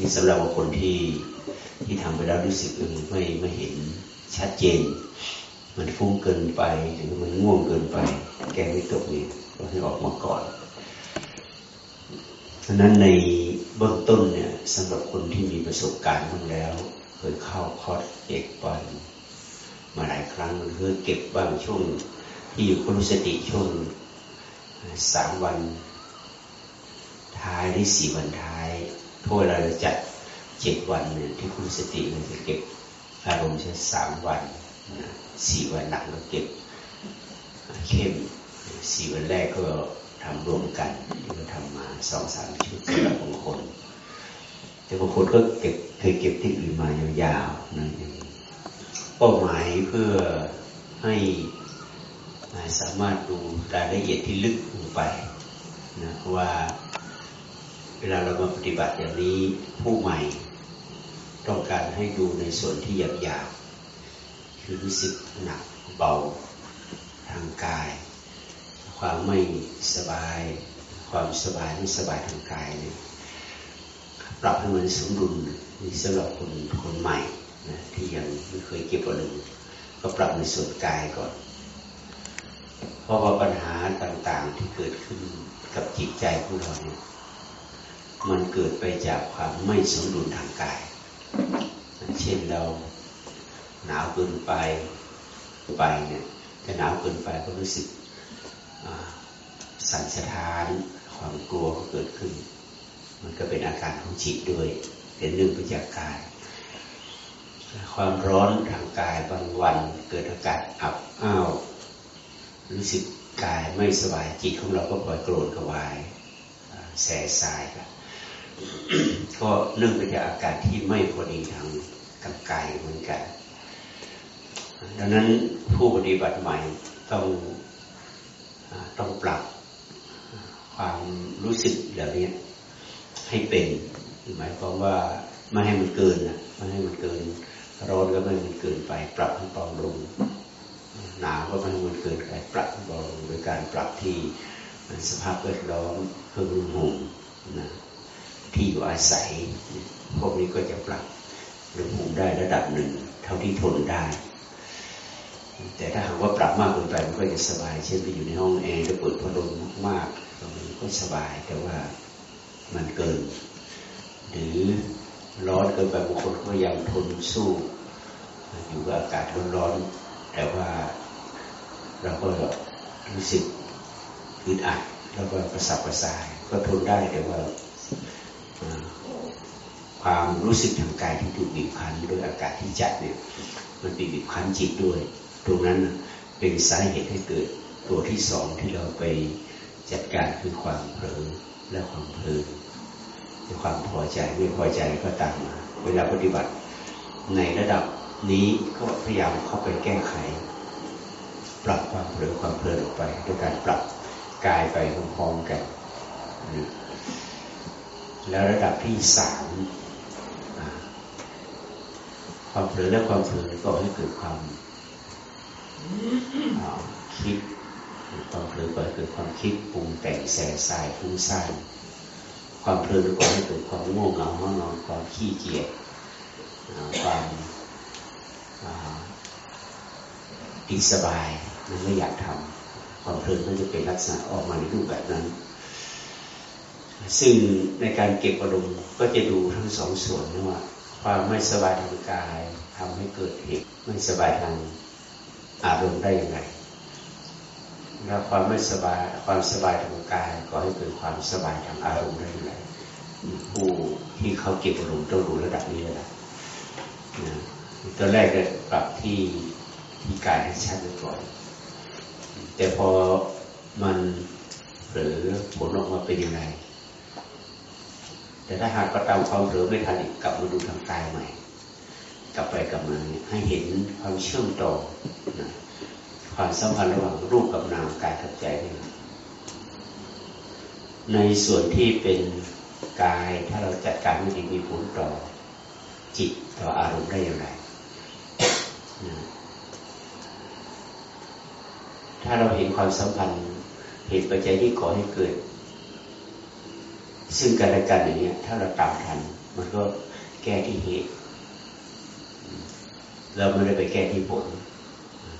นี่สำหรับคนที่ที่ทำไปแล้วรู้สึกเออไม่ไม่เห็นชัดเจน มันฟุ้งเกินไปหรือมันง่วงเกินไป แก้ไม่ตกนี่ก็ให้ออกมาก่อนเพราะนั้นในเบื้องต้นเนี่ยสำหรับคนที่มีประสบการณ์มาแล้ว เคยเข้าคอร์สเอกปันมาหลายครั้งเคยเก็บบ้างช่วงที่อยู่คุสติช่วงสามวันท้ายหรือสี่วันท้าย พวกเราจะจัดเจ็ดวันเนี่ยที่คุณสติมันจะเก็บอารมณ์ใช้สามวันสี่วันหลังก็เก็บเข้มสี่วันแรกก็ทำรวมกันที่เราทำมาสองสามชุดสำหรับบางคน แต่บางคนก็เก็บเคยเก็บที่อื่นมายาวๆนะเป้าหมายเพื่อให้สามารถดูรายละเอียดที่ลึกลงไปนะว่า เวลาเรามาปฏิบัติอย่างนี้ผู้ใหม่ ต้องการให้ดูในส่วนที่หยาบๆคือรู้สึกหนักเบาทางกาย ความไม่สบาย ความสบายไม่สบายทางกายเนี่ยปรับให้มันสมดุลนี่สำหรับคนคนใหม่นะที่ยังไม่เคยเก็บอารมณ์ก็ปรับในส่วนกายก่อน เพราะว่าปัญหาต่างๆที่เกิดขึ้นกับจิตใจของเราเนี่ย มันเกิดไปจากความไม่สมดุลทางกาย เช่นเราหนาวเกินไปไปเนี่ยจะหนาวเกินไปก็รู้สึกสั่นสะท้านความกลัวก็เกิดขึ้น มันก็เป็นอาการของจิตด้วยเป็นเรื่องไปจากกาย ความร้อนทางกายบางวันเกิดอากาศอับอ้าวรู้สึกกายไม่สบายจิตของเราก็ปล่อยโกรธกวายแสสายครับ ก็เนื่องไปจากอาการที่ไม่พอดีทางกับกายเหมือนกัน ดังนั้นผู้ปฏิบัติใหม่ต้องต้องปรับความรู้สึกเหล่านี้ให้เป็นหมายความว่าไม่ให้มันเกินนะไม่ให้มันเกินร้อนก็ไม่ให้มันเกินไป ปรับให้เบาลงหนาวก็ไม่ให้มันเกินไปปรับให้เบาลงโดยการปรับที่สภาพแวดล้อมเครื่องรุ่ห่มนะ ที่อยู่อาศัย พวกนี้ก็จะปรับหรือภูมิได้ระดับหนึ่ง เท่าที่ทนได้ แต่ถ้าหากว่าปรับมากเกินไปมันก็จะสบาย เช่นไปอยู่ในห้องแอร์แล้วเปิดพัดลมมากๆมันก็สบายแต่ว่ามันเกิน หรือร้อนเกินไปบางคนก็ยังทนสู้ อยู่กับอากาศร้อนๆแต่ว่าเราก็รู้สึกอึดอัดแล้วก็กระสับกระส่ายก็ทนได้แต่ว่า ความรู้สึกทางกายที่ถูกบีบคั้นด้วยอากาศที่จัดเนี่ยมันไปบีบคั้นจิตด้วย ตรงนั้นเป็นสาเหตุให้เกิดตัวที่สองที่เราไปจัดการคือความเผลอและความเพลินความพอใจไม่พอใจก็ตามมา เวลาปฏิบัติในระดับนี้ก็พยายามเข้าไปแก้ไข ปรับความเผลอความเพลินออกไปด้วยการปรับกายไปพร้อมๆกัน แล้วระดับที่สามความเผลอและความเผลอก็ให้เกิดความคิดความเผลอก็ให้เกิดความคิดปรุงแต่งแสสายฟุ้งซ่านความเพลินก็ให้เกิดความง่วงเหงาห้อนอนความขี้เกียจความติดสบายมันไม่อยากทำความเพลินก็จะเป็นลักษณะออกมาในรูปแบบนั้น ซึ่งในการเก็บอารมณ์ก็จะดูทั้งสองส่วนนะว่าความไม่สบายทางกายทำให้เกิดเหตุไม่สบายทางอารมณ์ได้อย่างไรแล้วความไม่สบายความสบายทางกายก็ให้เกิดความสบายทางอารมณ์ได้อย่างไรผู้ที่เขาเก็บอารมณ์ต้องรู้ระดับนี้แล้วนะตัวแรกก็ปรับที่ที่กายให้ชัดไว้ก่อนแต่พอมันหรือผลออกมาเป็นยังไง แต่ถ้าหากก็ตามความเผลอไม่ทันอีกกลับมาดูทางกายใหม่ กลับไปกลับมาให้เห็นความเชื่อมต่อนะความสัมพันธ์ระหว่างรูปกับนามกายกับใจนี่ในส่วนที่เป็นกายถ้าเราจัดการไม่ดีมีผลต่อจิตต่ออารมณ์ได้อย่างไรนะถ้าเราเห็นความสัมพันธ์เหตุปัจจัยที่ก่อให้เกิด ซึ่งการละกันอย่างนี้ย ถ้าเราตามทัน มันก็แก้ที่เหตุเราไม่ได้ไปแก้ที่ผล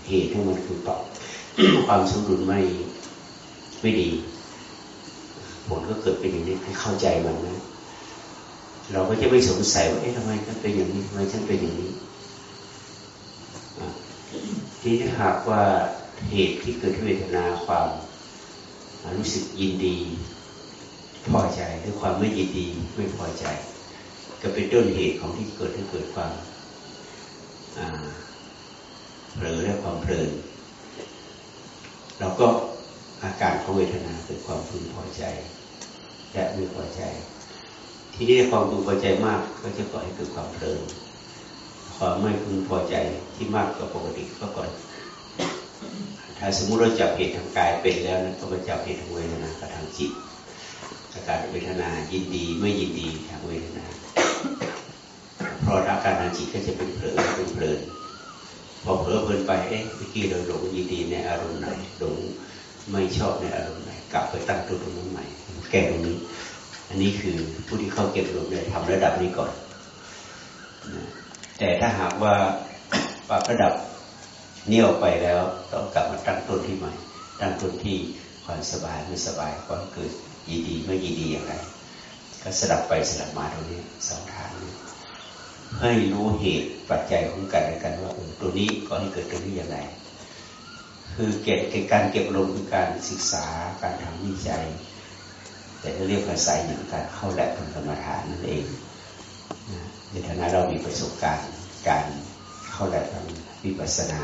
เหตุที่มันคือตอบความสมดุลไม่ไม่ดี ผลก็เกิดเป็นอย่างนี้ให้เข้าใจมันนะเราก็จะไม่สงสัยว่าเอ๊ะทำไมฉันเป็นอย่างนี้ทำไมฉันเป็นอย่างนี้ที่หากว่าเหตุที่เกิดเวทนาความรู้สึกยินดี พอใจหรือความไม่ยินดีไม่พอใจ ก็เป็นต้นเหตุของที่เกิดให้เกิดความเผลอและความเพลินเราก็อาการของเวทนาเกิดความพึงพอใจ และไม่พอใจ ที่นี้ความพึงพอใจมากก็จะก่อให้เกิดความเพลินความไม่พึงพอใจที่มากกว่าปกติก็ก่อนถ้าสมมุติเราจับเหตุทางกายเป็นแล้วนะก็ไปจับเหตุทางเวทนากับทางจิต อาการเวทนายินดีไม่ยินดีทางเวทนาเพราะอาการทางจิตก็จะเป็นเผลอเป็นเพลินพอเผลอเพลินไปเอ๊ะเมื่อกี้เราหลงยินดีในอารมณ์ไหนหลงไม่ชอบในอารมณ์ไหนกลับไปตั้งตัวตรงนั้นใหม่ แก้ตรงนี้ อันนี้คือผู้ที่เข้าเก็บลมเนี่ยทำระดับนี้ก่อนแต่ถ้าหากว่าปรับระดับเนี่ยวไปแล้วต้องกลับมาตั้งต้นที่ใหม่ตั้งต้นที่ความสบายไม่สบายความเกิด ยินดีไม่ยินดีอย่างไร ก็สลับไปสลับมาตรงนี้สองทางนี้ให้รู้เหตุปัจจัยของกันและกันว่าตัวนี้ก็ให้เกิดตัวนี้อย่างไร คือเก็บการเก็บลมคือการศึกษาการทำวิจัย แต่ถ้าเรียกภาษาอย่างการเข้าแหลกกรรมฐานนั่นเองในฐานะเรามีประสบการณ์การเข้าแหลกทำวิปัสสนา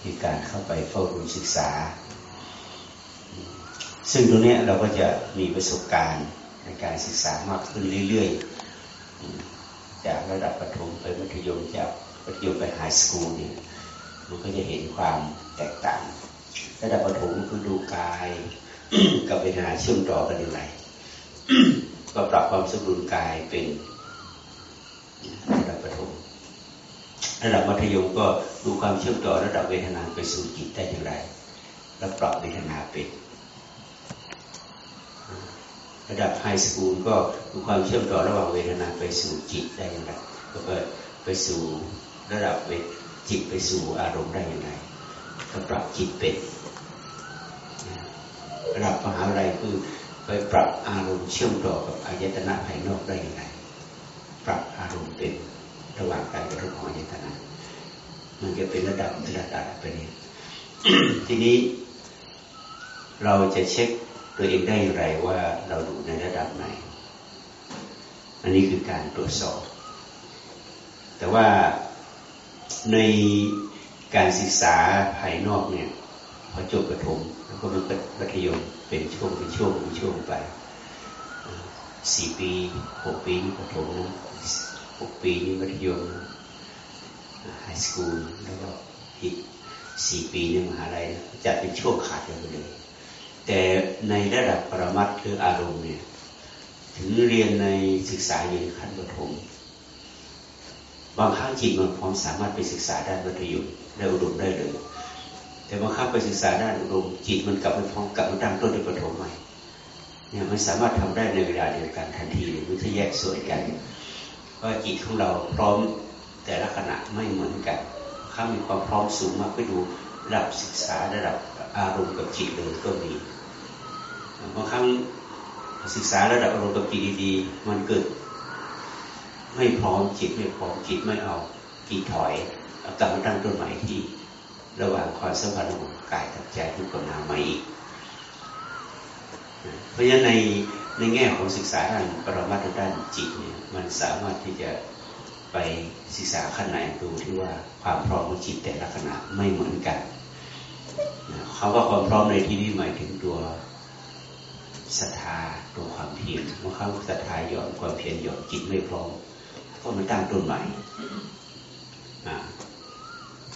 คือการเข้าไปเฝ้าดูศึกษา ซึ่งตรงนี้เราก็จะมีประสบการณ์ในการศึกษามากขึ้นเรื่อยๆ จากระดับประถมไปมัธยมจากมัธยมไปไฮสคูลเนี่ยมันก็จะเห็นความแตกต่าง ระดับประถมคือดูกายกับเวทนาเชื่อมต่อกันอย่างไรก็ปรับความสมดุลกายเป็นระดับประถมระดับมัธยมก็ดูความเชื่อมต่อระดับเวทนาไปสู่จิตได้อย่างไร แล้วปรับเวทนาเป็น ระดับไฮสคูลก็ดูความเชื่อมต่อระหว่างเวทนาไปสู่จิตได้อย่างไรก็ไปไปสู่ระดับเวจิตไปสู่อารมณ์ได้อย่างไรก็ปรับจิตเป็นระดับมหาวิทยาลัยคือไปปรับอารมณ์เชื่อมต่อกับอายตนะภายนอกได้อย่างไร ปรับอารมณ์เป็นระหว่างการกระทบของอายตนะ มันจะเป็นระดับระดับไปนี้ทีนี้เราจะเช็ค ตัวเองได้อย่างไรว่าเราดูในระดับไหน อันนี้คือการตรวจสอบ แต่ว่าในการศึกษาภายนอกเนี่ยพอจบประถมแล้วก็มันมัธยมเป็นช่วงเป็นช่วงเป็นช่วงไปสี่ปีหกปีนี่ประถมนะหกปีนี่มัธยมไฮสคูลแล้วก็อีกสี่ปีนี่มหาลัยจัดเป็นช่วงขาดกันไปเลย แต่ในระดับปรมัตถ์คืออารมณ์เนี่ยถึงเรียนในศึกษาอยู่ขั้นประถมบางครั้งจิตมันพร้อมสามารถไปศึกษาด้านวัตถุได้อุดมได้เลย แต่บางครั้งไปศึกษาด้านอุดมจิตมันกลับไปพร้อมกลับมาตั้งต้นในปฐมใหม่เนี่ยมันสามารถทำได้ในเวลาเดียวกันทันทีเลยมันจะแยกส่วนกันว่าจิตของเราพร้อมแต่ละขณะไม่เหมือนกันข้างมีความพร้อมสูงมากไปดูระดับศึกษาระดับอารมณ์กับจิตเลยก็มี ศึกษาระดับอารมณ์กับจิตดีๆมันเกิด ไม่พร้อมจิตไม่พร้อมจิตไม่เอาจิตถอยกลับมาตั้งต้นใหม่ที่ ระหว่างความสัมพันธ์ของกายกับใจทุกคนนามาอีกเพราะฉะนั้นในในแง่ของศึกษาด้านปรมาตด้านจิตเนี่ยมันสามารถที่จะไปศึกษาขั้นไหนดูที่ว่าความพร้อมของจิตแต่ละขณะไม่เหมือนกันเขาว่าความพร้อมในที่นี้หมายถึงตัว ศรัทธาตัวความเพียรเมื่อเขาศรัทธาหย่อนความเพียรหย่อนจิตไม่พร้อมก็มาตั้งต้นใหม่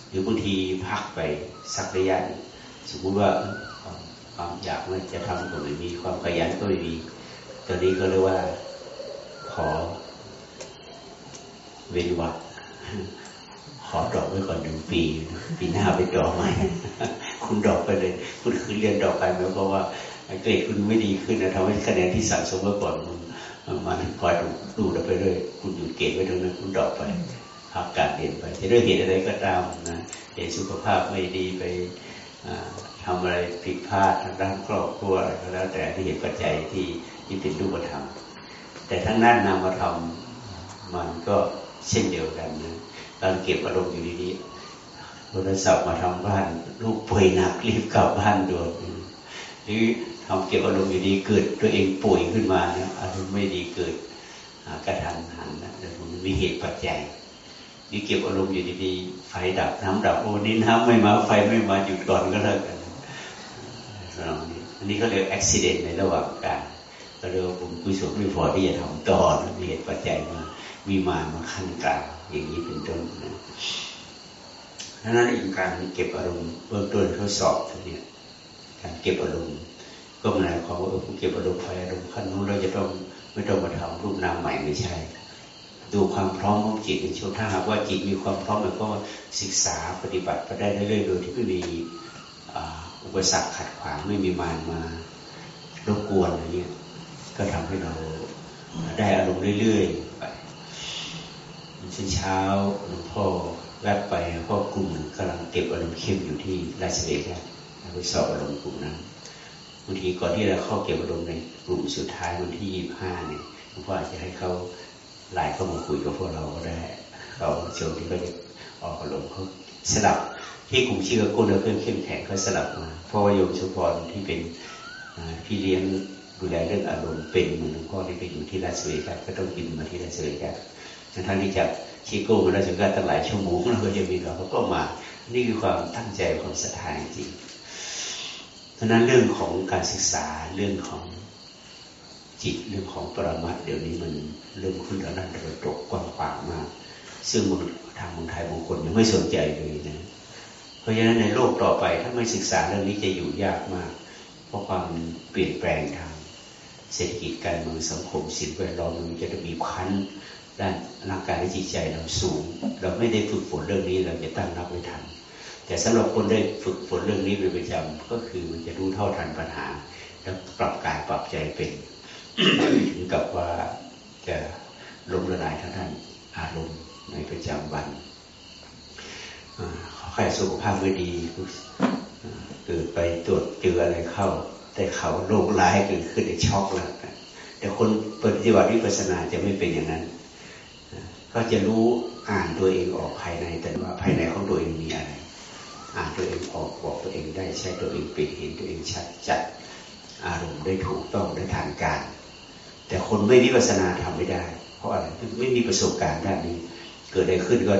หรือบางทีพักไปสักระยะสมมติว่าความอยากมันจะทำก็ไม่มีความขยันก็ไม่มีตอนนี้ก็เรียกว่าขอเว้นวักขอดอกไว้ก่อนหนึ่งปี ปีหน้าไปต่อใหม่คุณดอกไปเลย คุณคือเรียนดอกไปไหมเพราะว่า เกรดคุณไม่ดีขึ้นนะทำให้คะแนนที่สะสมเมื่อก่อนมันมันคอยดูดไปเรื่อยคุณหยุดเกรดไว้ตรงนั้นคุณดอกไปพักการเรียนไปจะด้วยเหตุอะไรก็ตามนะเหตุสุขภาพไม่ดีไปทำอะไรผิดพลาดทางด้านครอบครัวอะไรก็แล้วแต่ที่เหตุปัจจัยที่ที่เป็นรูปธรรมแต่ทั้งนั้นนามธรรมมันก็เช่นเดียวกันนะการเก็บอารมณ์อยู่ดีๆโทรศัพท์มาทำบ้านลูกป่วยหนักรีบกลับบ้านด่วนหรือ ทำเก็บอารมณ์อยู่ดีเกิด ตัวเองป่วยขึ้นมาเนี่ยอารมณ์ไม่ดีเกิดกระทันหันนะแต่มันมีเหตุปัจจัยนี่เก็บอารมณ์อยู่ดีๆไฟดับน้ำดับโอ้นี่น้ำไม่มาไฟไม่มาหยุดก่อนก็แล้วกันอันนี้ก็เรียกอุบิเหตุในระหว่างการก็เรียกว่าบุญกุศลไม่พอที่จะทำต่อมีเหตุปัจจัยมา มีมามาขั้นกลางอย่างนี้เป็นต้นนะนั้นเองการเก็บอารมณ์เบื้องต้นทดสอบเนี่ยการเก็บอารมณ์ ก็หมายความว่าเออผู้เก็บอารมณ์ไฟอารมณ์ขั้นนู้นเราจะต้องไม่ต้องมาทำรูปนามใหม่ไม่ใช่ ดูความพร้อมของจิตในช่วงถ้าหากว่าจิตมีความพร้อมมันก็ศึกษาปฏิบัติไปได้เรื่อยๆโดยที่ไม่มีอุปสรรคขัดขวางไม่มีมารมารบกวนอะไรเงี้ยก็ทำให้เราได้อารมณ์เรื่อยๆไปเช่วงเช้าหลวงพ่อแวบไปพ่อกลุ่มกำลังเก็บอารมณ์เข้มอยู่ที่ราชเวกัไปสอบอารมณ์กลุ่มนั้น บางทีก่อนที่เราเข้าเก็บอารมณ์ในกลุ่มสุดท้ายวันที่ยี่ห้าเนี่ยหลวงพ่ออาจจะให้เขาไลน์เข้ามาคุยกับพวกเราก็ได้เขาโชว์ที่เขาจะออกอารมณ์เขาสลับที่กลุ่มชื่อกุ้นเพื่อนเข้มแข็งเขาสลับมาเพราะว่าโยมชุพรที่เป็นพี่เลี้ยงดูแลเรื่องอารมณ์เป็นเหมือนหลวงพ่อที่ไปอยู่ที่ราชเวกัสก็ต้องบินมาที่ราชเวกัสทั้งที่จากชิโก้มาราชเวกัสตั้งหลายชั่วโมงแล้วก็จะมีเราเขาก็มานี่คือความตั้งใจความศรัทธาจริง ราะนั้นเรื่องของการศึกษาเรื่องของจิตเรื่องของปรมัตเดี๋ยวนี้มันเริ่มขึ้นแล้วนั่นระดกกว้างขวางมาก ซึ่งทางเมืองไทยบางคนยังไม่สนใจเลยนะ เพราะฉะนั้นในโลกต่อไปถ้าไม่ศึกษาเรื่องนี้จะอยู่ยากมาก เพราะความเปลี่ยนแปลงทาง เศรษฐกิจการเมืองสังคมสิ่งแวดล้อมมันจะมีพันด้านร่างกายและจิตใจเราสูง เราไม่ได้ฝึกฝนเรื่องนี้เราจะตั้งรับไม่ทัน แต่สำหรับคนได้ฝึกฝนเรื่องนี้เป็นประจำก็คือมันจะรู้เท่าทันปัญหา แล้วปรับกายปรับใจเป็นถึงกับว่าจะล้มละลายทั้งท่านอารมณ์ในประจำวันใครสุขภาพไม่ดีเกิดไปตรวจเจออะไรเข้า แต่เขาโรคร้ายเกิดขึ้นในช็อกแล้วแต่คนปฏิบัติวิปัสสนาจะไม่เป็นอย่างนั้น ก็จะรู้อ่านตัวเองออกภายในแต่ว่าภายในของตัวเองมีอะไร อ่านตัวเองออกบอกตัวเองได้ใช้ตัวเองเป็นเห็นตัวเองชัดจัดอารมณ์ได้ถูกต้องได้ทางการ แต่คนไม่วิปัสนาทำไม่ได้ เพราะอะไรไม่มีประสบการณ์ด้านนี้ เกิดอะไรขึ้นก็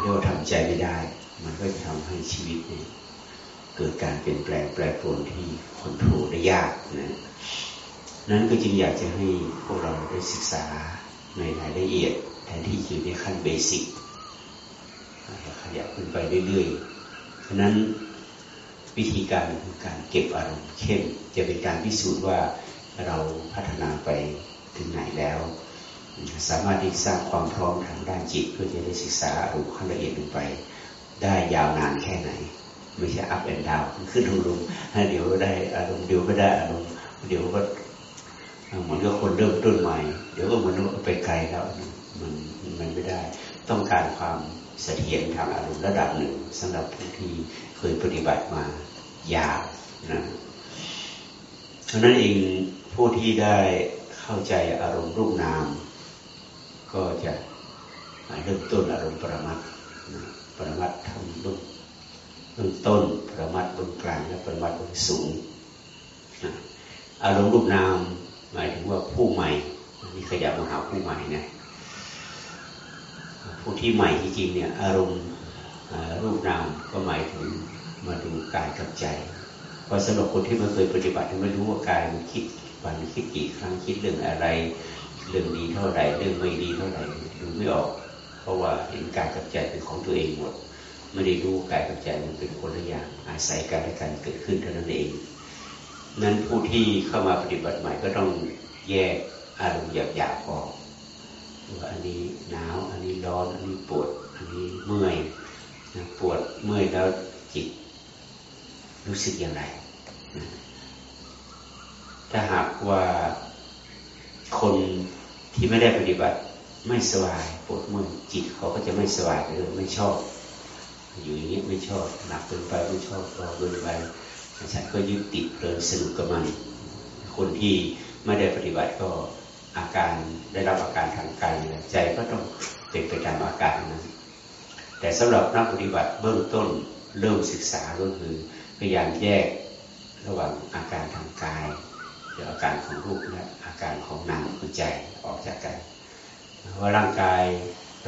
เรียกว่าทำใจไม่ได้ มันก็จะทำให้ชีวิตเนี่ยเกิดการเปลี่ยนแปลงแปรปรวนที่คอนโทรลได้ยากนะนั้นก็จึงอยากจะให้พวกเราได้ศึกษาในรายละเอียดแทนที่อยู่ในขั้นเบสิกขยับขึ้นไปเรื่อยๆ ฉะนั้นวิธีการคือการเก็บอารมณ์เข้มจะเป็นการพิสูจน์ว่าเราพัฒนาไปถึงไหนแล้ว สามารถที่สร้างความพร้อมทางด้านจิต เพื่อจะได้ศึกษาอารมณ์ขั้นละเอียดลงไป ได้ยาวนานแค่ไหน ไม่ใช่อัพแอนด์ดาวขึ้นลงลงเดี๋ยวได้อารมณ์เดี๋ยวก็ได้อารมณ์เดี๋ยวก็เหมือนกับคนเริ่มต้นใหม่ เดี๋ยวก็เหมือนไปไกลแล้วมันมันไม่ได้ ต้องการความ เสถียรทางอารมณ์ระดับหนึ่งสำหรับผู้ที่เคยปฏิบัติมายาวนะเพราะนั้นเองผู้ที่ได้เข้าใจอารมณ์รูปนาม ก็จะเริ่มต้นอารมณ์ปรมัตปรมัตทำเบื้องเบื้องต้น ปรมัตเบื้องกลางและปรมัตเบื้องสูงอารมณ์รูปนาม หมายถึงว่าผู้ใหม่นี่ขยับมาหาผู้ใหม่นะ ผู้ที่ใหม่จริงๆเนี่ยอารมณ์รูปนามก็หมายถึงมาดูกายกับใจพอสำหรับคนที่ไม่เคยปฏิบัติไม่รู้ว่ากายมันคิดวันคิดกี่ครั้งคิดเรื่องอะไร เรื่องดีเท่าไหร่เรื่องไม่ดีเท่าไหร่ดูไม่ออก เพราะว่าเห็นกายกับใจเป็นของตัวเองหมดไม่ได้รู้กายกับใจมันเป็นคนละอย่างอาศัยกันและกันเกิดขึ้นเท่านั้นเอง นั้นผู้ที่เข้ามาปฏิบัติใหม่ก็ต้องแยกอารมณ์หยาบๆออก ว่าอันนี้หนาว อันนี้ร้อน อันนี้ปวด อันนี้เมื่อยปวดเมื่อยแล้วจิต รู้สึกอย่างไรถ้าหากว่าคนที่ไม่ได้ปฏิบัติไม่สบายปวดเมื่อยจิตเขาก็จะไม่สบายเลยไม่ชอบ อยู่อย่างนี้ไม่ชอบหนักเกินไปไม่ชอบเรอเกินไปฉันก็ยึดติดเพลินสนุกกับมันคนที่ไม่ได้ปฏิบัติก็ อาการได้รับอาการทางกายใจก็ต้องเป็นไปตามอาการนั้น แต่สำหรับนักปฏิบัติเบื้องต้นเริ่มศึกษาก็คือพยายามแยกระหว่างอาการทางกายหรืออาการของรูปและอาการของนามคือใจออกจากกันว่าร่างกาย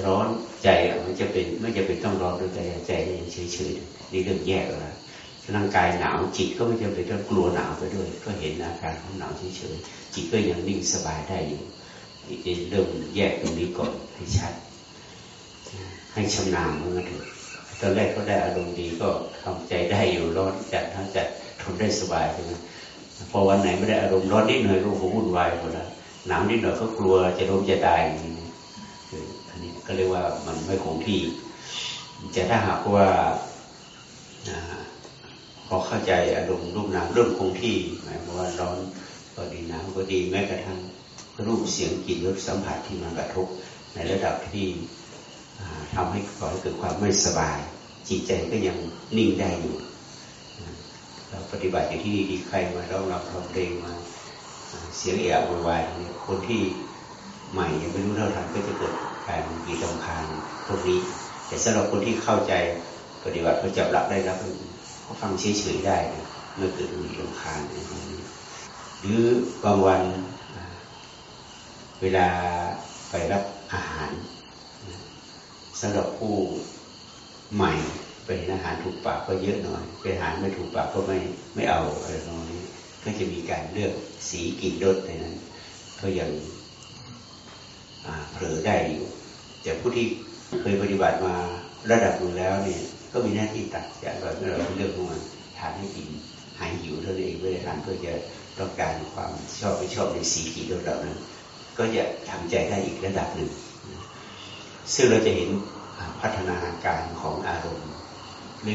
ร้อนใจมันจะเป็นไม่จะเป็นต้องร้อนด้วยใจใจยังเฉยๆนี่เรื่องแยกแล้วร่างกายหนาวจิตก็ไม่จำเป็นต้องกลัวหนาวไปด้วย ก็เห็นอาการของหนาวเฉยๆ จิตก็ยังนิ่งสบายได้อยู่เริ่มแยกตรงนี้ก่อนให้ชัด ให้ชำนาญเมื่อถึงตอนแรกก็ได้อารมณ์ดีก็ทำใจได้อยู่ร้อนจัดทั้งจัดทนได้สบายใช่ไหมพอวันไหนไม่ได้อารมณ์ร้อนนิดหน่อยก็โหวุ่นวายหมดแล้วหนาวนิดหน่อยก็กลัวจะล้มจะตายอย่างนี้อันนี้ก็เรียกว่ามันไม่คงที่จะถ้าหากว่าพอเข้าใจอารมณ์รูปนามเริ่มคงที่หมายความว่าร้อน ก็ดีนาวก็ดีแม้กระทั่งรูปเสียงกลิ่นรสสัมผัสที่มันกระทบในระดับที่ทำให้ก่อให้เกิดความไม่สบาย จิตใจก็ยังนิ่งได้อยู่เราปฏิบัติอย่างที่ดีใครมาร้องรับร้องเพลงมาเสียงเอะอะวายคนที่ใหม่ยังไม่รู้เท่าทันก็จะเกิดการมีตำคาญพวกนี้ แต่สำหรับคนที่เข้าใจปฏิบัติเขาจับหลักได้รับเขาฟังเฉยๆได้เมื่อเกิดมีตำคาญ หรือบางวันเวลาไปรับอาหารสำหรับผู้ใหม่เป็นอาหารถูกปากก็เยอะหน่อยเป็นอาหารไม่ถูกปากก็ไม่ไม่เอาอะไรตรงนี้ ก็จะมีการเลือกสีกลิ่นรสในนั้น ก็ยังเผลอได้อยู่ แต่ผู้ที่เคยปฏิบัติมาระดับหนึ่งแล้วเนี่ย ก็มีหน้าที่ตัดอย่างเราเมื่อเราเลือกมันทานให้กินหายหิวเท่านั้นเองไม่ได้ทานเพื่อจะ ต้องการความชอบไม่ชอบในสีกลิ่นรสเหล่านั้น ก็จะทำใจได้อีกระดับหนึ่ง ซึ่งเราจะเห็นพัฒนาการของอารมณ์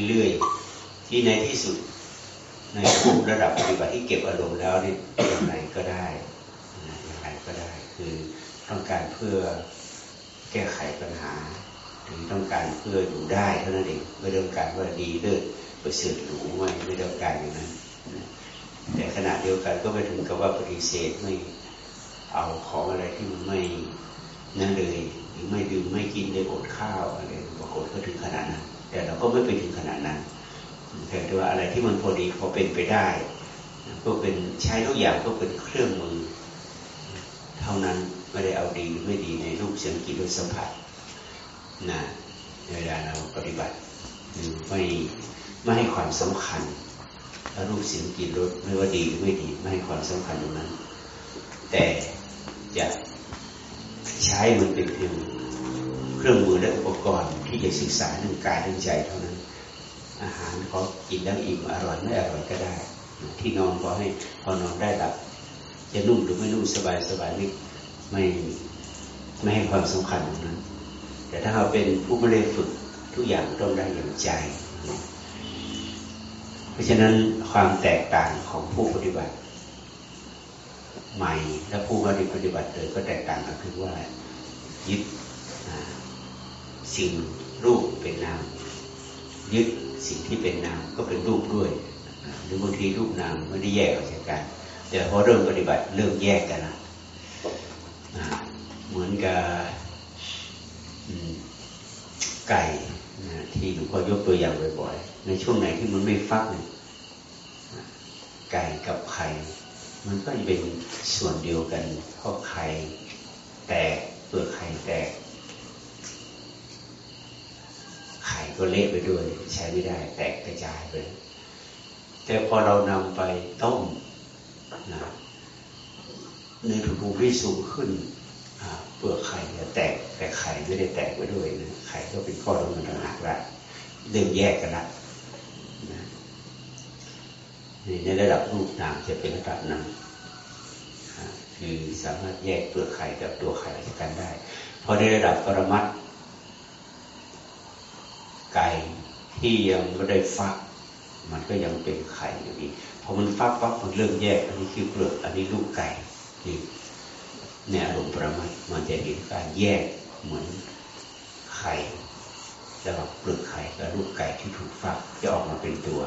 เรื่อยๆ ที่ในที่สุดในผู้ระดับปฏิบัติที่เก็บอารมณ์แล้วนี่อย่างไรก็ได้อย่างไรก็ได้ คือต้องการเพื่อแก้ไขปัญหา ถึงต้องการเพื่ออยู่ได้เท่านั้นเองไม่ต้องการว่าดีเลิศประเสริฐหรูไม่ไม่ต้องการอย่างนั้น แต่ขณะเดียวกันก็ไปถึงกับว่าปฏิเสธไม่เอาของอะไรที่มันไม่นั่นเลยหรือไม่ดื่มไม่กินได้อดข้าวอะไรปรากฏก็ถึงขนาดนั้น แต่เราก็ไม่ไปถึงขนาดนั้นแต่ว่าอะไรที่มันพอดีพอเป็นไปได้ ก็เป็นใช้ทุกอย่างก็เป็นเครื่องมือ เท่านั้นไม่ได้เอาดีหรือไม่ดีในรูปเสียงกลิ่นรสสัมผัสนะเวลาเราปฏิบัติไม่ไม่ให้ความสำคัญ รูปเสียงกลิ่นรสไม่ว่าดีหรือไม่ดีไม่ให้ความสำคัญตรงนั้น แต่จะใช้มันเป็นเพียงเครื่องมือและอุปกรณ์ที่จะศึกษาเรื่องกายเรื่องใจเท่านั้น อาหารเขากินแล้วอิ่มอร่อยไม่อร่อยก็ได้ ที่นอนขอให้พอนอนได้หลับจะนุ่มหรือไม่นุ่มสบายสบายไม่ไม่ไม่ให้ความสำคัญตรงนั้น แต่ถ้าเราเป็นผู้ไม่ได้ฝึกทุกอย่างต้องได้อย่างใจ เพราะฉะนั้นความแตกต่างของผู้ปฏิบัติใหม่และผู้มาปฏิบัติเลยก็แตกต่างกันคือว่ายึดสิ่งรูปเป็นนาม ยึดสิ่งที่เป็นนามก็เป็นรูปด้วย หรือบางทีรูปนามไม่ได้แยกออกจากกัน แต่พอเริ่มปฏิบัติเริ่มแยกกันนะเหมือนกับไก่ที่หลวงพ่อยกตัวอย่างบ่อยๆ ในช่วงไหนที่มันไม่ฟักเนี่ยไก่กับไข่มันก็จะเป็นส่วนเดียวกันเพราะไข่แตกเปลือกไข่แตก ไข่ก็เละไปด้วย ใช้ไม่ได้ แตกกระจายไป แต่พอเรานำไปต้มนะในถุงภูมิที่สูงขึ้นเปลือกไข่จะแตกแต่ไข่ไม่ได้แตกไปด้วยนะไข่ก็เป็นข้อตรงกันต่างหากละเริ่มแยกกันละ ในระดับรูปนามจะเป็นระดับนั้นคือสามารถแยกเปลือกไข่กับตัวไข่จากกันได้ พอในระดับปรมัตไก่ที่ยังไม่ได้ฟัก มันก็ยังเป็นไข่อยู่ดีพอมันฟักฟักมันเริ่มแยกอันนี้คือเปลือกอันนี้ลูกไก่นี่ในอารมณ์ประมาณมันจะเห็นการแยกเหมือนไข่ระหว่างเปลือกไข่กับลูกไก่ที่ถูกฟักจะออกมาเป็นตัว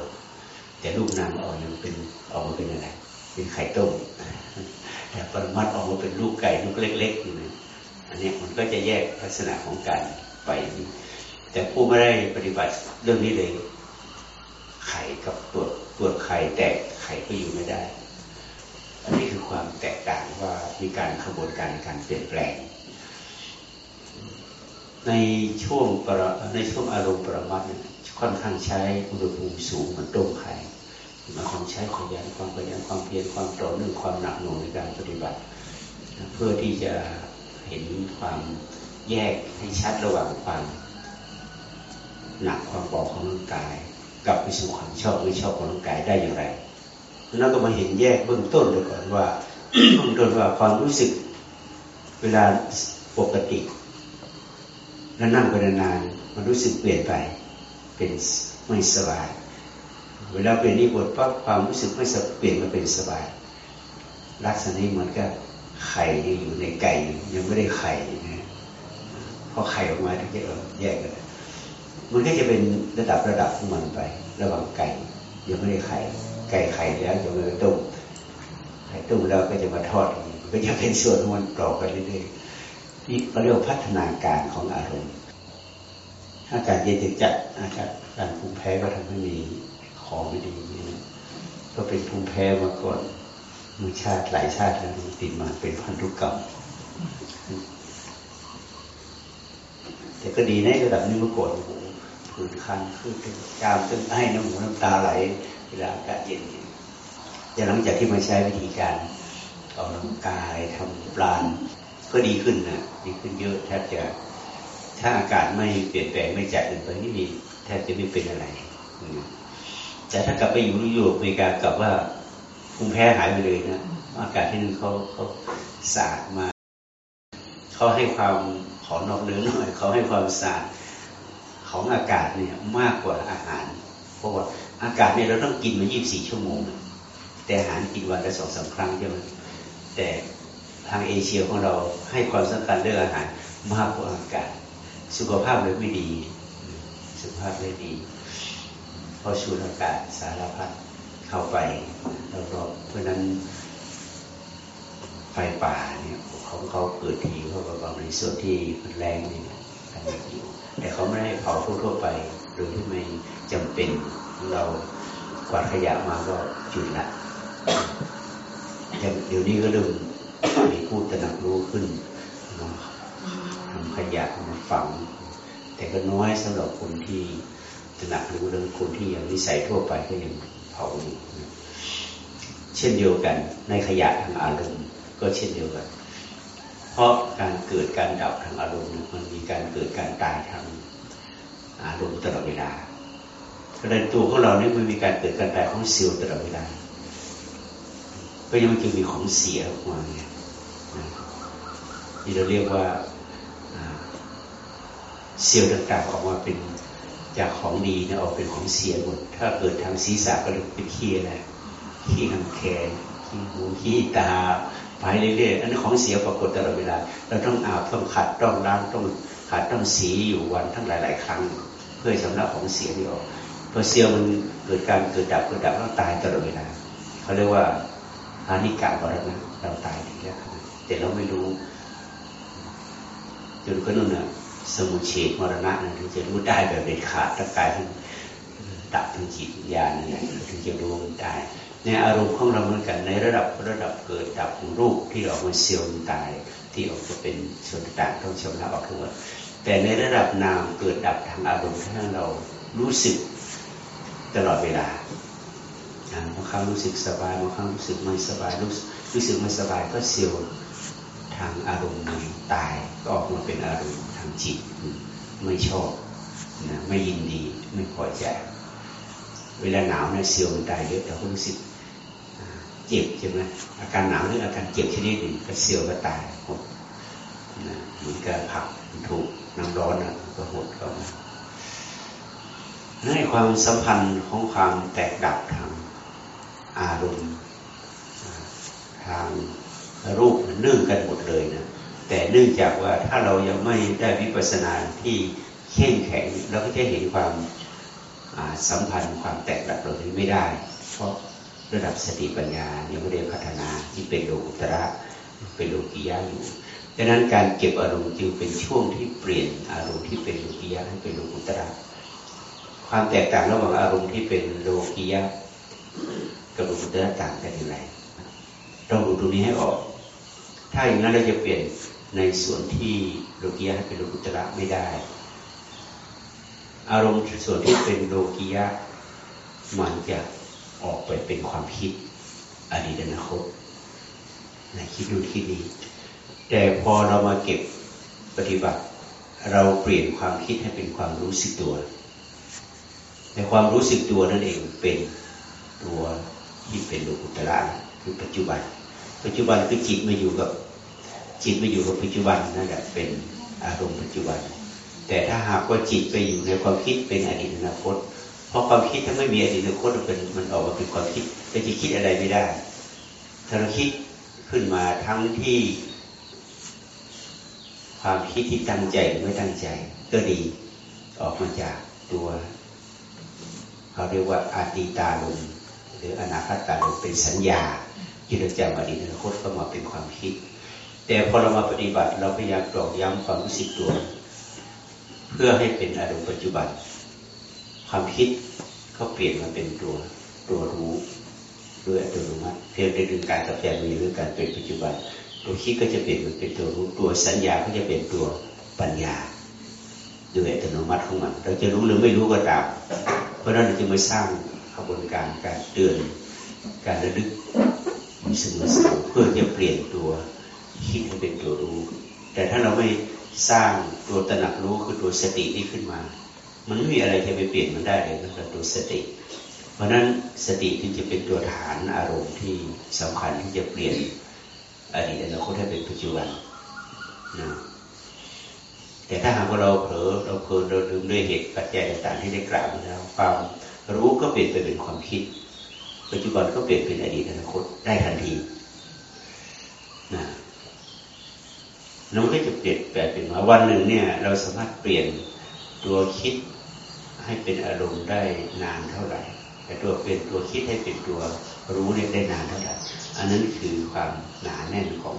แต่ลูกน้ำออกยังเป็นออกมาเป็นอะไร เป็นไข่ต้มแต่ปรมัดออกมาเป็นลูกไก่ลูกเล็กๆอยู่นะอันนี้มันก็จะแยกลักษณะของการไป แต่ผู้ไม่ได้ปฏิบัติเรื่องนี้เลย ไข่กับตัวตัวไข่แตกไข่ก็อยู่ไม่ได้ อันนี้คือความแตกต่างว่ามีการขบวนการการเปลี่ยนแปลง ในช่วงในช่วงอารมณ์ประมัดค่อนข้างใช้อุณหภูมิสูงเหมือนต้มไข่ มาต้องใช้ขยันความขยันความเพียรความต่อเนื่องความหนักหน่วงในการปฏิบัติ เพื่อที่จะเห็นความแยกให้ชัดระหว่างความหนักความเบาของร่างกายกับไปสู่ความชอบไม่ชอบของร่างกายได้อย่างไรแล้วก็มาเห็นแยกเบื้องต้นเลยก่อนว่าเบื้องต้นว่าความรู้สึกเวลาปกติ แล้วนั่งไปนานๆมันรู้สึกเปลี่ยนไปเป็นไม่สบาย เวลาเป็นนิวรณ์ปั๊บความรู้สึกไม่สบเปลี่ยนมาเป็นสบาย ลักษณะนี้เหมือนกับไข่อยู่ในไก่ยังไม่ได้ไข่นะพอไข่ออกมาถึงจะแยกกันมันก็จะเป็นระดับระดับของมันไป ระหว่างไก่ยังไม่ได้ไข่ ไก่ไข่แล้วจะมาต้มไข่ต้มแล้วก็จะมาทอดก็จะเป็นส่วนของมันต่อไปเรื่อยๆนี่เขาเรียกพัฒนาการของอารมณ์อากาศเย็นจะจัดอากาศการภูมิแพ้ก็ทำให้มี ของไม่ดีนะก็เป็นภูมิแพ้มาก่อนมือชาติหลายชาติแล้วติดมาเป็นพันธุกรรม แต่ก็ดีในระดับนี้เมื่อก่อนโอ้โหผื่นคันขึ้นจามตึ้งให้น้ำหูน้ำตาไหล เวลาอากาศเย็นแต่หลังจากที่มาใช้วิธีการออกกำลังกายทำปลานก็ดีขึ้นนะดีขึ้นเยอะแทบจะถ้าอากาศไม่เปลี่ยนแปลงไม่จัดอื่นไปนี่มีแทบจะไม่เป็นอะไร แต่ถ้ากลับไปอยู่ยุโรปอเมริกากลับว่าภูมิแพ้หายไปเลยนะอากาศที่นั่นเขาเขาสะอาดมาเขาให้ความขอนอกเนื้อหน่อยเขาให้ความสะอาดของอากาศเนี่ยมากกว่าอาหาร เพราะว่าอากาศเนี่ยเราต้องกินมา 24 ชั่วโมง แต่อาหารกินวันละสองสาครั้งใช่ไหมแต่ทางเอเชียของเราให้ความสำคัญเรื่องอาหารมากกว่าอากาศ สุขภาพเลยไม่ดี สุขภาพไม่ดี เพราสูดอากาศสารพัดเข้าไปแล้วก็เพราะนั้นไฟป่าเนี่ยของเขาเกิดทีเพราะว่าบางในส่วนที่มันแรงนี่กันอยู่แต่เขาไม่ได้เผาทั่วไปโดยที่ไม่จำเป็นเรากวาดขยะมาก็จุดละเดี๋ยวนี้ก็เริ่มมีผู้ตระหนักรู้ขึ้นทำขยะมาฝัง แต่ก็น้อยสำหรับคนที่ ตระหนักรู้เรื่องคนที่ยังนิสัยทั่วไปก็ยังเผาอยู่เช่นเดียวกัน ในขยะทางอารมณ์ก็เช่นเดียวกัน เพราะการเกิดการดับทางอารมณ์มันมีการเกิดการตายทางอารมณ์ตลอดเวลาเพราะในตัวของเราเนี่ยมันมีการเกิดการตายของเซลล์ตลอดเวลาก็ยังมันจึงมีของเสียออกมาเนี่ยที่เราเรียกว่าเซลล์ต่างๆออกมาเป็น จากของดีเนี่ยออกเป็นของเสียหมด ถ้าเกิดทางศีรษะก็เลยเป็นขี้อะไรขี้ทางแขนขี้หูขี้ตาไปเรื่อยๆอันนี้ของเสียปรากฏตลอดเวลา เราต้องอาบต้องขัดต้องล้างต้องขัดต้องสีอยู่วันทั้งหลาย ๆ ครั้ง เพื่อชำระของเสียที่ออกพอเสียมันเกิดการเกิดดับเกิดดับแล้วตายตลอดเวลาเขาเรียกว่าอานิกาวรณะเราตายทีแล้วแต่เราไม่รู้จนก็นู่นน่ะ สมุเฉดมรณะนะถึงจะรู้ได้แบบเด็ดขาดถ้ากายทั้งดับทั้งจิตญาณนี่ถึงจะรู้ได้ในอารมณ์ของเราเหมือนกันในระดับระดับเกิดดับของรูปที่ออกมาเซลล์ตาย ที่ออกจะเป็นส่วนต่างต้องชำระออกทั้งหมดแต่ในระดับนามเกิดดับทางอารมณ์ที่เรารู้สึกตลอดเวลาบางครั้งรู้สึกสบายบางครั้งรู้สึกไม่สบายรู้รู้สึกไม่สบายก็เซลล์ทางอารมณ์ตายก็ออกมาเป็นอารมณ์างจิตไม่ชอบนะไม่ยินดีไม่พอใจเวลาหนาวเนี่ยเซลล์มันตายเยอะแต่ก็รู้สึกเจ็บใช่ไหมอาการหนาวหรืออาการเจ็บชนิดหนึ่งก็เซลล์ก็ตายหดนะเหมือนกับผักถูกน้ำร้อนนะก็หดเข้ามาในความสัมพันธ์ของความแตกดับทางอารมณ์ทางรูปเนื่องกันหมดเลยนะ แต่เนื่องจากว่าถ้าเรายังไม่ได้วิปัสสนาที่เข้มแข็งเราก็จะเห็นความสัมพันธ์ความแตกดับเหล่านี้ไม่ได้ เพราะระดับสติปัญญายังไม่ได้พัฒนาที่เป็นโลกุตระเป็นโลกิยะอยู่ดังนั้นการเก็บอารมณ์จึงเป็นช่วงที่เปลี่ยนอารมณ์ที่เป็นโลกิยะให้เป็นโลกุตระความแตกต่างระหว่างอารมณ์ที่เป็นโลกิยะกับโลกุตระต่างกันอย่างไรต้องดูตรงนี้ให้ออก ถ้าอย่างนั้นเราจะเปลี่ยน ในส่วนที่โลกิยะให้เป็นโลกุตระไม่ได้ อารมณ์ส่วนที่เป็นโลกิยะมันจะออกไปเป็นความคิดอดีตอนาคตนะคิดดูคิดนี้แต่พอเรามาเก็บปฏิบัติ เราเปลี่ยนความคิดให้เป็นความรู้สึกตัวในความรู้สึกตัวนั่นเองเป็นตัวที่เป็นโลกุตระคือปัจจุบัน ปัจจุบันคือจิตมาอยู่กับ จิตมาอยู่กับปัจจุบันนั่นแหละเป็นอารมณ์ปัจจุบัน แต่ถ้าหากว่าจิตไปอยู่ในความคิดเป็นอดีตอนาคต เพราะความคิดถ้าไม่มีอดีตอนาคตมันเป็นมันออกมาเป็นความคิดก็จะคิดอะไรไม่ได้ ถ้าเราคิดขึ้นมาทั้งที่ ความคิดที่ตั้งใจหรือไม่ตั้งใจก็ดีออกมาจากตัวเขาเรียกว่าอาติตาลมหรืออนาคตาลมเป็นสัญญาที่เราจำอดีตอนาคตก็มาเป็นความคิด แต่พอเรามาปฏิบัติ เราพยายามตอกย้ำความรู้สึกตัว เพื่อให้เป็นอารมณ์ปัจจุบัน ความคิดก็เปลี่ยนมาเป็นตัวตัวรู้ด้วยอัตโนมัติเพียงแต่ดึงการกับใจมีหรือการเป็นปัจจุบัน ตัวคิดก็จะเปลี่ยนเป็นตัวรู้ตัวสัญญาก็จะเป็นตัวปัญญาด้วยอัตโนมัติของมัน เราจะรู้หรือไม่รู้ก็ตาม เพราะนั้นเราจะมาสร้างขบวนการการเตือนการระลึกมีเสมอเพื่อจะเปลี่ยนตัว คิดให้เป็นตัวรู้ แต่ถ้าเราไม่สร้างตัวตระหนักรู้คือตัวสตินี้ขึ้นมา มันไม่มีอะไรจะไปเปลี่ยนมันได้เลยนั่นคือตัวสติ เพราะนั้นสติที่จะเป็นตัวฐานอารมณ์ที่สำคัญที่จะเปลี่ยนอดีตอนาคตให้เป็นปัจจุบันนะแต่ถ้าหากว่าเราเผลอเราเพลินเราลืมด้วยเหตุปัจจัยต่างๆที่ได้กล่าวมาแล้วความรู้ก็เปลี่ยนไปเป็นความคิด ปัจจุบันก็เปลี่ยนเป็นอดีตอนาคตได้ทันทีนะ แล้วมันก็จะเปลี่ยนแปลงเป็นมาวันหนึ่งเนี่ยเราสามารถเปลี่ยนตัวคิดให้เป็นอารมณ์ได้นานเท่าไหร่แต่ตัวเป็นตัวคิดให้เป็นตัวรู้เนี่ยได้นานเท่าไหร่อันนั้นคือความหนาแน่นของ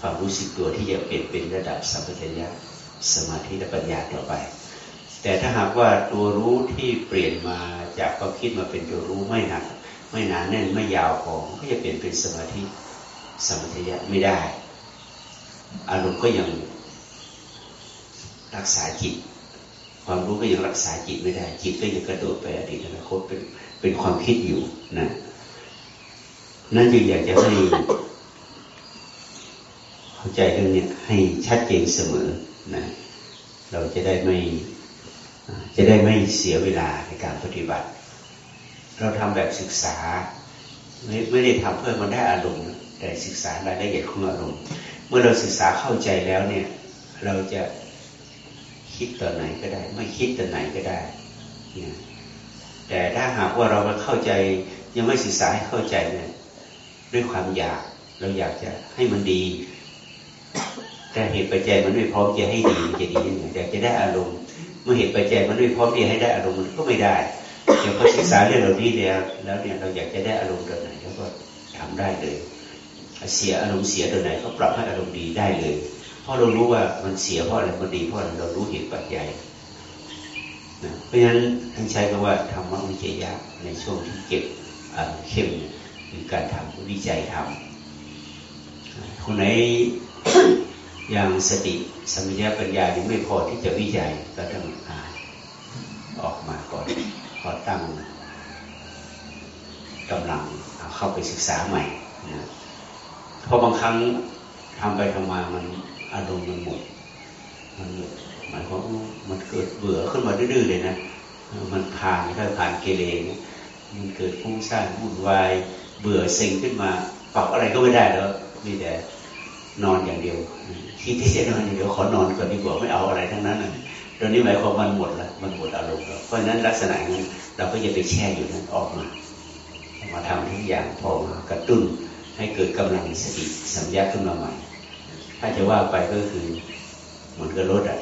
ความรู้สึกตัวที่จะเปลี่ยนเป็นระดับสัมปชัญญะสมาธิและปัญญาต่อไป แต่ถ้าหากว่าตัวรู้ที่เปลี่ยนมาจากความคิดมาเป็นตัวรู้ไม่หนัก ไม่หนาแน่นไม่ยาวพอก็จะเปลี่ยนเป็นสมาธิสัมัชัญญะไม่ได้ อารมณ์ก็ยังรักษาจิต ความรู้ก็ยังรักษาจิตไม่ได้ จิตก็ยังกระโดดไปอดีตอนาคตเป็นเป็นความคิดอยู่นะนั่นจึงอยากจะให้เข้าใจเรื่องนี้ให้ชัดเจนเสมอนะเราจะได้ไม่จะได้ไม่เสียเวลาในการปฏิบัติ เราทำแบบศึกษา ไม่ไม่ได้ทำเพื่อมันได้อารมณ์แต่ศึกษารายละเอียดของอารมณ์ มื่อเราศึกษาเข้าใจแล้วเนี่ย เราจะคิดต่อไหนก็ได้ ไม่คิดต่อไหนก็ได้เนี่ยแต่ถ้าหากว่าเราเข้าใจ ยังไม่ศึกษาให้เข้าใจเนี่ยด้วยความอยากเราอยากจะให้มันดี แต่เหตุปัจจัยมันไม่พร้อมจะให้ดีจะดียังไงอยากจะได้อารมณ์ เมื่อเหตุปัจจัยมันไม่พร้อมที่จะให้ได้อารมณ์มันก็ไม่ได้เดี๋ยวพอศึกษาเรื่องเหล่านี้แล้วแล้วเนี่ยเราอยากจะได้อารมณ์ตัวไหนแล้วก็ทำได้เลย เสียอารมณ์เสียตัวไหนก็ปรับให้อารมณ์ดีได้เลย เพราะเรารู้ว่ามันเสียเพราะอะไรมันดีเพราะอะไรเรารู้เหตุปัจจัยนะเพราะฉะนั้นท่านใช้คำว่าธรรมวิจยะในช่วงที่เก็บเข้มคือการทำวิจัยทำคนไหนอย่างสติสมัญญาปัญญายังไม่พอที่จะวิจัยก็ต้องอ่านออกมาก่อนพอตั้งกำลังเข้าไปศึกษาใหม่นะ เพราะบางครั้งทำไปทำมามันอารมณ์มันหมด มันหมดหมายความมันเกิดเบื่อขึ้นมาดื้อๆเลยนะ มันผ่านถ้าผ่านเกเรเนี่ยมันเกิดฟุ้งซ่านวุ่นวาย เบื่อเซ็งขึ้นมา ปรับอะไรก็ไม่ได้แล้ว มีแต่นอนอย่างเดียวคิดที่จะนอนอย่างเดียวขอนอนก่อนดีกว่าไม่เอาอะไรทั้งนั้นตอนนี้หมายความมันหมดล้วมันหมดอารมณ์แล้วเพราะฉะนั้นลักษณะนั้นเราก็จะไปแช่อยู่นั้นออกมา มาทำทุกอย่างพอมากระตุ้น ให้เกิดกำลังสติสัมยาขึ้นมาใหม่ ถ้าจะว่าไปก็คือเหมือนกับรถอะ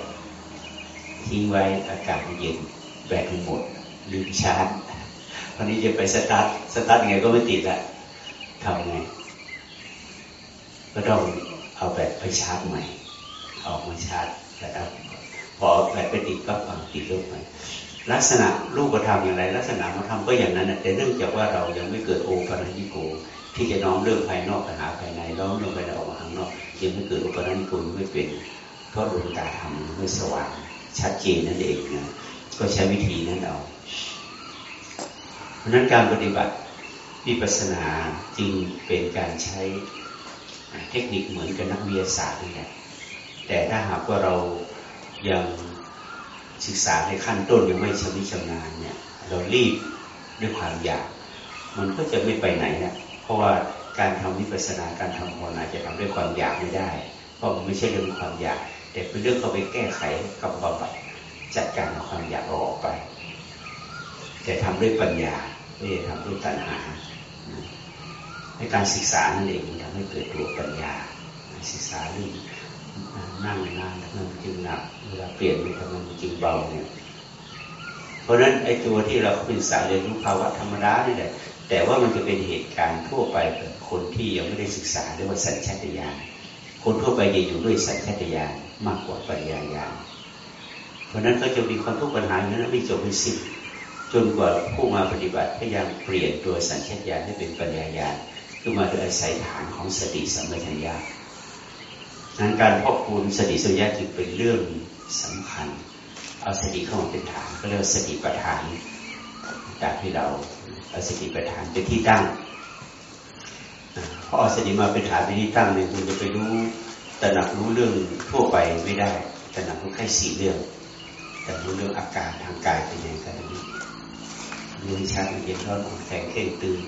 ทิ้งไว้อากาศเย็นแบตหมดลืมชาร์จวันนี้จะไปสตาร์ทสตาร์ทยังไงก็ไม่ติดละทำไงก็ต้องเอาแบตไปชาร์จใหม่ออกมาชาร์จแล้วพอแบตไปติดก็ฟังติดลบไปลักษณะรูปธรรมอย่างไร ลักษณะมาทำก็อย่างนั้นแต่เนื่องจากว่าเรายังไม่เกิดโอปัญญิโก ที่จะน้อมเรื่องภายนอกไปหาภายในน้อมเรื่องภายในออกมาข้างนอกยังไม่เกิดโอปัญญิโกไม่เป็นเพราะดวงตาธรรมไม่สว่างชัดเจนนั่นเองนะก็ใช้วิธีนั้นเอาเพราะนั้นการปฏิบัติวิปัสสนาจึงเป็นการใช้เทคนิคเหมือนกับนักวิทยาศาสตร์นี่แหละแต่ถ้าหากว่าเรายังศึกษาในขั้นต้นยังไม่ชำนิชำนาญเนี่ย เรารีบด้วยความอยาก มันก็จะไม่ไปไหนนะ ราะว่าการทำวิปัสสนาการทำภาวนาจะทำด้วยความอยากไม่ได้ เพราะมันไม่ใช่เรื่องความอยาก แต่เป็นเรื่องเขาไปแก้ไขกับบำบัดจัดการเอาความอยากออกไป แต่ทำด้วยปัญญาไม่ได้ทำด้วยตัณหา ในการศึกษานั่นเองมันทำให้เกิดตัวปัญญา ศึกษาเรื่องนั่งนานทำไมมันจึงหนักเวลาเปลี่ยนมันทำไมมันจึงเบาเนี่ยเพราะฉะนั้นไอ้ตัวที่เราเป็นสาเรียนรู้ภาวะธรรมดานี่แหละ แต่ว่ามันจะเป็นเหตุการณ์ทั่วไปกับคนที่ยังไม่ได้ศึกษาเรียกว่าสัญชาตญาณคนทั่วไปจะอยู่ด้วยสัญชาตญาณมากกว่าปัญญาญาณเพราะนั้นก็จะมีความทุกข์ปัญหาอย่างนั้นไม่จบไม่สิ้นจนกว่าผู้มาปฏิบัติพยายามเปลี่ยนตัวสัญชาตญาณให้เป็นปัญญาญาณคือมาโดยอาศัยฐานของสติสัมปชัญญะนั้นการพอกพูนสติสัมปชัญญะจึงเป็นเรื่องสำคัญ เอาสติเข้ามาเป็นฐานก็เรียกสติปัฏฐานจากที่เรา เอาสติปัฏฐานเป็นที่ตั้งพอเอาสติมาเป็นฐานเป็นที่ตั้งเนี่ยคุณจะไปรู้ตระหนักรู้เรื่องทั่วไปไม่ได้ตระหนักรู้แค่สี่เรื่อง แต่รู้เรื่องอาการทางกายเป็นยังไงกันนี้รู้ชัดเย็นร้อนอ่อนแข็งเข่งตื่น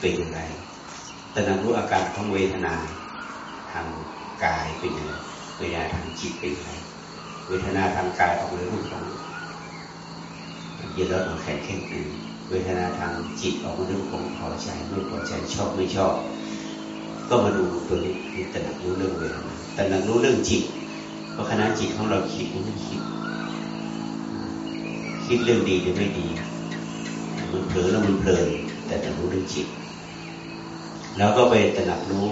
เป็นอย่างไรตระหนักรู้อาการของเวทนาทางกายเป็นยังไงเวทนาทางจิตเป็นยังไงเวทนาทางกายออกเลยรูปของเย็นร้อนของแข็งเข่งตื่น เวทนาทางจิตออกมาเรื่องของพอใจไม่พอใจชอบไม่ชอบ ก็มาดูตัวนี้คือตระหนักรู้เรื่องเวทนาตระหนักรู้เรื่องจิตเพราะขณะจิตของเราคิดมันคิด คิดเรื่องดีหรือไม่ดีมันเผลอแล้วมันเพลินแต่ตระหนักรู้เรื่องจิต แล้วก็ไปตระหนักรู้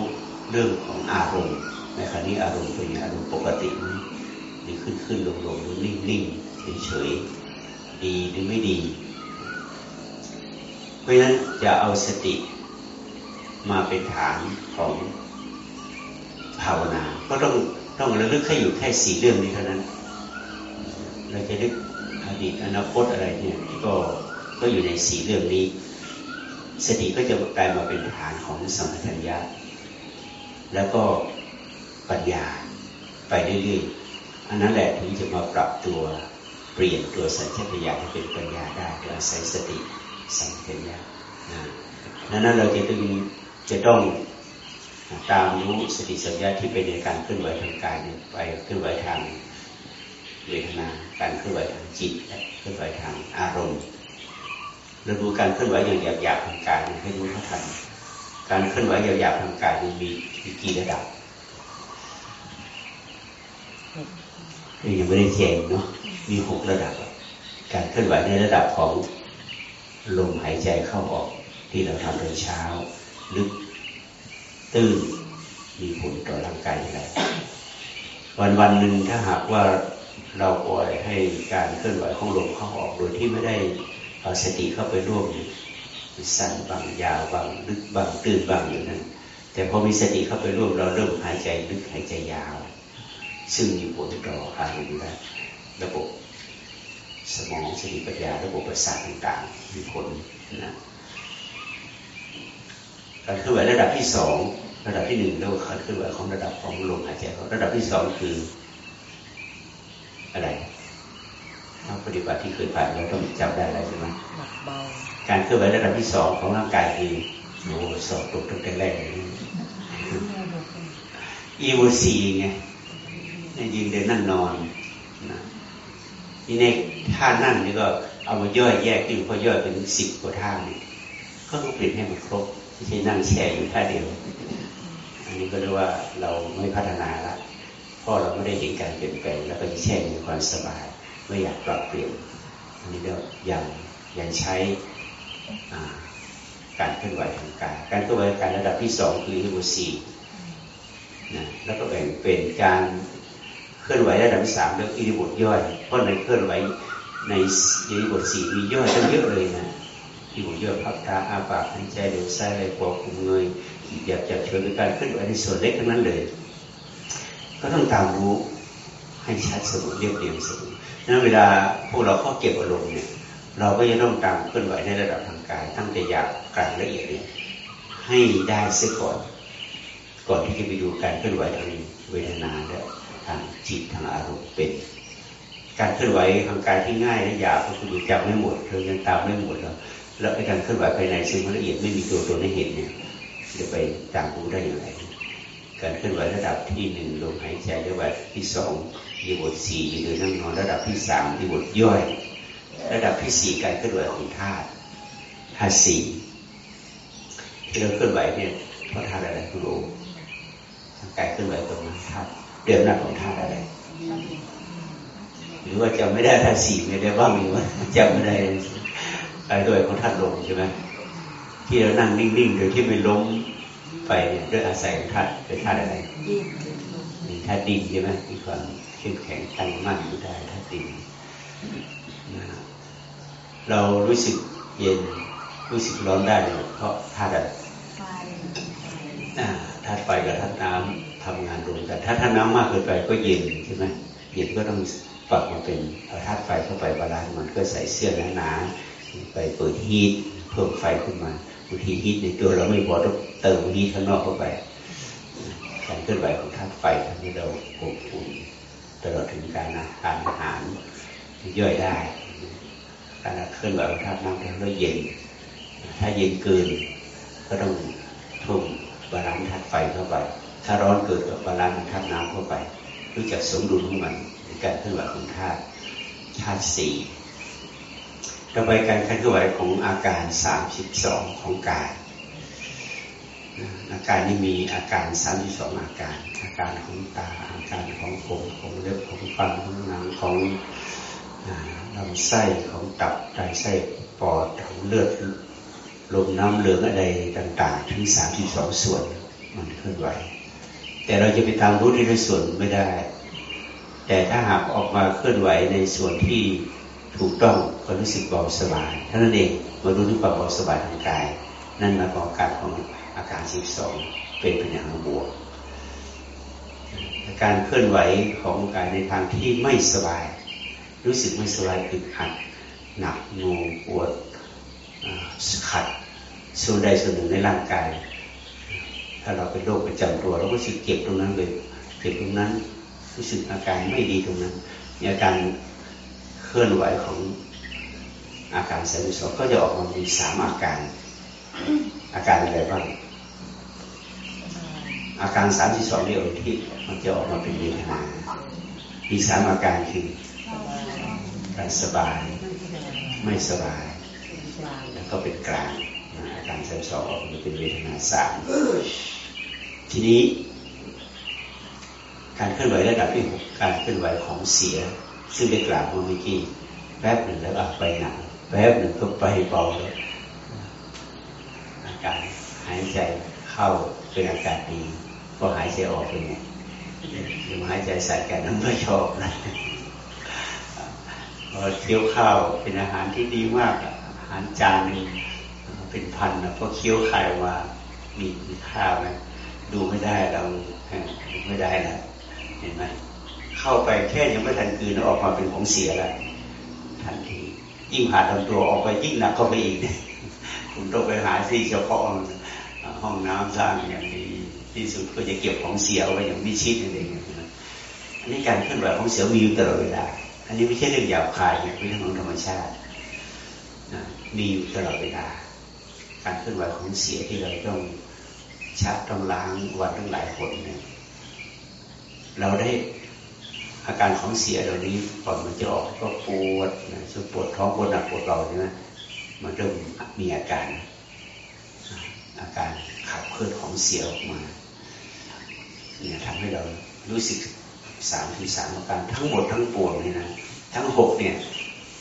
เรื่องของอารมณ์ในขณะนี้อารมณ์เป็นอารมณ์ปกตินี่ขึ้นขึ้นลงลงหรือนิ่งนิ่งเฉยเฉยดีหรือไม่ดี เพราะฉะนั้นจะเอาสติมาเป็นฐานของภาวนา ก็ต้องต้องระลึกแค่อยู่แค่สี่เรื่องนี้เท่านั้น เราจะลึกอดีตอนาคตอะไรเนี่ยก็ก็อยู่ในสี่เรื่องนี้ สติก็จะกลายมาเป็นฐานของสัมปชัญญะแล้วก็ปัญญาไปเรื่อยๆอันนั้นแหละถึงจะมาปรับตัวเปลี่ยนตัวสัญชาตญาณให้เป็นปัญญาได้โดยอาศัยสติ สัมปชัญญะนะนั้นเราจะต้องจะต้องตามรู้สติสัญญาที่เป็นในการเคลื่อนไหวทางกายไปเคลื่อนไหวทางเวทนา การเคลื่อนไหวทางจิตเคลื่อนไหวทางอารมณ์เราดูการเคลื่อนไหวอย่างหยาบๆทางกายให้รู้เท่าทันการเคลื่อนไหวหยาบๆทางกายมีมีกี่ระดับยังไม่ได้แจงเนาะมีหกระดับ การเคลื่อนไหวในระดับของ ลมหายใจเข้าออกที่เราทำตอนเช้า ลึกตื้นมีผลต่อร่างกายอะไรวันวันหนึ่งถ้าหากว่าเราปล่อยให้การเคลื่อนไหวของลมเข้าออกโดยที่ไม่ได้เอาสติเข้าไปร่วมสั้นบางยาวบางลึกบางตื้นบางอย่างนั้นแต่พอมีสติเข้าไปร่วมเราเริ่มหายใจลึกหายใจยาว ซึ่งมีผลต่ออารมณ์และระบบ สมองสติปัญญาระบบประสาทต่างๆ มีผลนะการเคลื่อนไหวระดับที่สองระดับที่หนึ่งเรียกว่าการเคลื่อนไหวของระดับของลมหายใจระดับที่สองคืออะไรถ้าปฏิบัติที่เคยผ่านเราต้องจำได้อะไรใช่ไหมการเคลื่อนไหวระดับที่สองของร่างกายคือโอ้สอบตกตั้งแต่แรกอีโวซีไงยืนเดินนั่งนอนนะ ทีนี้ท่านั่งนี่ก็เอามาย่อยแยกขึ้นเพราะย่อยเป็นสิบกว่าท่านี่ก็ต้องเปลี่ยนให้มันครบไม่ใช่นั่งแช่อยู่ท่าเดียว อันนี้ก็เรียกว่าเราไม่พัฒนาละเพราะเราไม่ได้เห็นการเปลี่ยนแปลงแล้วก็แช่ในความสบายไม่อยากปรับเปลี่ยนอันนี้เรียกยังยังใช้การเคลื่อนไหวทางกายการเคลื่อนไหวการระดับที่สองคืออิบุสีนะแล้วก็แบ่งเป็นการ ลื่อนไหวระดับที่สามเรียกอิริบทย่อยเพราะในเคลื่อนไหวในอิริบทสี่มีย่อยตั้งเยอะเลยนะอิริบทย่อยพับตาอาปากหายใจเดือดไส้ไหลคอคุมเงยอยากจะเชิญเป็นการเคลื่อนไหวในส่วนเล็กทั้งนั้นเลย ก็ต้องตามรู้ให้ชัดสมุเรียบเรียงสมุนั้นเวลาพวกเราเข้าเก็บอารมณ์เนี่ยเราก็จะต้องตามเคลื่อนไหวในระดับทางกายตั้งแต่หยาบกลางละเอียดเนี่ยให้ได้เสียก่อน ก่อนที่จะไปดูการเคลื่อนไหวทางเวทนาและ ทางจิตทางอารมณ์เป็น การเคลื่อนไหวทางกายที่ง่ายและหยาบก็คือจับไม่หมดเธอยังตามไม่หมดแล้วแล้วไอ้การเคลื่อนไหวภายในซึ่งละเอียดไม่มีตัวตนให้เห็นเนี่ยจะไปตามรู้ได้อย่างไร การเคลื่อนไหวระดับที่หนึ่งลมหายใจระดับที่สองยีบทสี่ยืนนั่งนอนระดับที่สามยีบทย่อย ระดับที่สี่การเคลื่อนไหวของธาตุธาตุสี่ที่เราเคลื่อนไหวเนี่ยเพราะธาตุอะไรคุณรู้กายเคลื่อนไหวตรงนั้นธาตุ เดือนหน้าของธาตุอะไร หรือว่าจำไม่ได้ธาตุสี่ไม่ได้บ้างหรือว่าจำไม่ได้การเคลื่อนไหวของธาตุลมใช่ไหมที่เรานั่งนิ่งๆโดยที่ไม่ล้มไปเนี่ยด้วยอาศัยธาตุเป็นธาตุอะไรธาตุดินใช่ไหมมีความเข้มแข็งตั้งมั่นอยู่ได้ธาตุดินเรารู้สึกเย็นรู้สึกร้อนได้เพราะธาตุธาตุไฟกับธาตุน้ำ ทำงานรวมกัน ถ้าธาตุน้ำมากเกินไปก็เย็นใช่ไหมเย็นก็ต้องปรับมาเป็นเอาธาตุไฟเข้าไป balance มันก็ใส่เสื้อหนาๆไปเปิด heat เพิ่มไฟขึ้นมาบางที heat ในตัวเราไม่พอต้องเติม heat ข้างนอกเข้าไปการเคลื่อนไหวของธาตุไฟทำให้เราอบอุ่นตลอดถึงการทานอาหารย่อยได้การเคลื่อนไหวของธาตุน้ำแล้วเย็น ถ้าเย็นเกินก็ต้องทุ่ม balance ธาตุไฟเข้าไป ถ้าร้อนเกินก็ balance ธาตุน้ำเข้าไป รู้จักสมดุลของมันในการเคลื่อนไหวของธาตุธาตุสี่ต่อไปการเคลื่อนไหวของอาการสามสิบสองของกายอาการนี้มีอาการสามสิบสองอาการ อาการของตา อาการของผมของเล็บของฟันของหนังของลำไส้ของตับไตไส้ปอดของเลือดลมน้ำเหลืองอะไรต่าง ๆ ทั้งสามสิบสองส่วนมันเคลื่อนไหว แต่เราจะไปตามรู้ในส่วนไม่ได้ แต่ถ้าหากออกมาเคลื่อนไหวในส่วนที่ถูกต้องก็รู้สึกเบาสบายท่านั้นเองมาดูที่ความเบาสบายทางกาย นั่นมาของการของอาการสิบสองเป็นเป็นอย่างบวกการเคลื่อนไหวของกายในทางที่ไม่สบาย รู้สึกไม่สบายอึดอัดหนักงงปวดขัดส่วนใดส่วนหนึ่งในร่างกาย ถ้าเราเป็นโรคประจำตัวเราก็รู้สึกเจ็บตรงนั้นเลยเจ็บตรงนั้นรู้สึกอาการไม่ดีตรงนั้นอาการเคลื่อนไหวของอาการสายสองก็จะออกมามีสามอาการ อาการอะไรบ้างอาการสามที่สองเดียวที่มันจะออกมาเป็นเวทนามีสามอาการคือการสบาย ไม่สบาย แล้วก็เป็นกลาง ชั้นสองมันเป็นเวทนาสามทีนี้การเคลื่อนไหวระดับที่หกการเคลื่อนไหวของเสีย ซึ่งได้กล่าวเมื่อกี้แป๊บหนึ่งแล้วไปหนักแป๊บหนึ่งก็ไปเบาแล้วอาการหายใจเข้าเป็นอากาศดีพอหายใจออกเป็นไงหายใจใส่แก่น้ำไม่ชอบนะเคี้ยวข้าวเป็นอาหารที่ดีมากอาหารจานนึง เป็นพันนะพอเคี้ยวไข่ว่ามีมีข้าวนะดูไม่ได้เราดูไม่ได้นะเห็นไหมเข้าไปแค่ยังไม่ทันคืนออกมาเป็นของเสียแล้วทันทียิ่งผ่านลำตัวออกไปยิ่งหนักเข้าไปอีกคุณต้องไปหาที่เฉพาะห้องน้ำสร้างอย่างนี้ที่สุดก็จะเก็บของเสียไว้อย่างมิชิดอะไรอย่างเงี้ยอันนี้การเคลื่อนไหวของเสียมีอยู่ตลอดเวลา อันนี้ไม่ใช่เรื่องหยาบคายเป็นเรื่องของธรรมชาติมีอยู่ตลอดเวลา การเคลื่อนไหวของเสียที่เราต้องชักต้องล้างวันทั้งหลายคนเนี่ยเราได้อาการของเสียเหล่านี้ก่อนมันจะออกก็ปวดนะช่วปวดท้องปวดหนักปวดเบาใช่ไหมมันเริ่มมีอาการ อาการขับเคลื่อนของเสียออกมาเนี่ยทำให้เรารู้สึกสามที่สามอาการทั้งหมดทั้งปวงนี่นะทั้งหกเนี่ย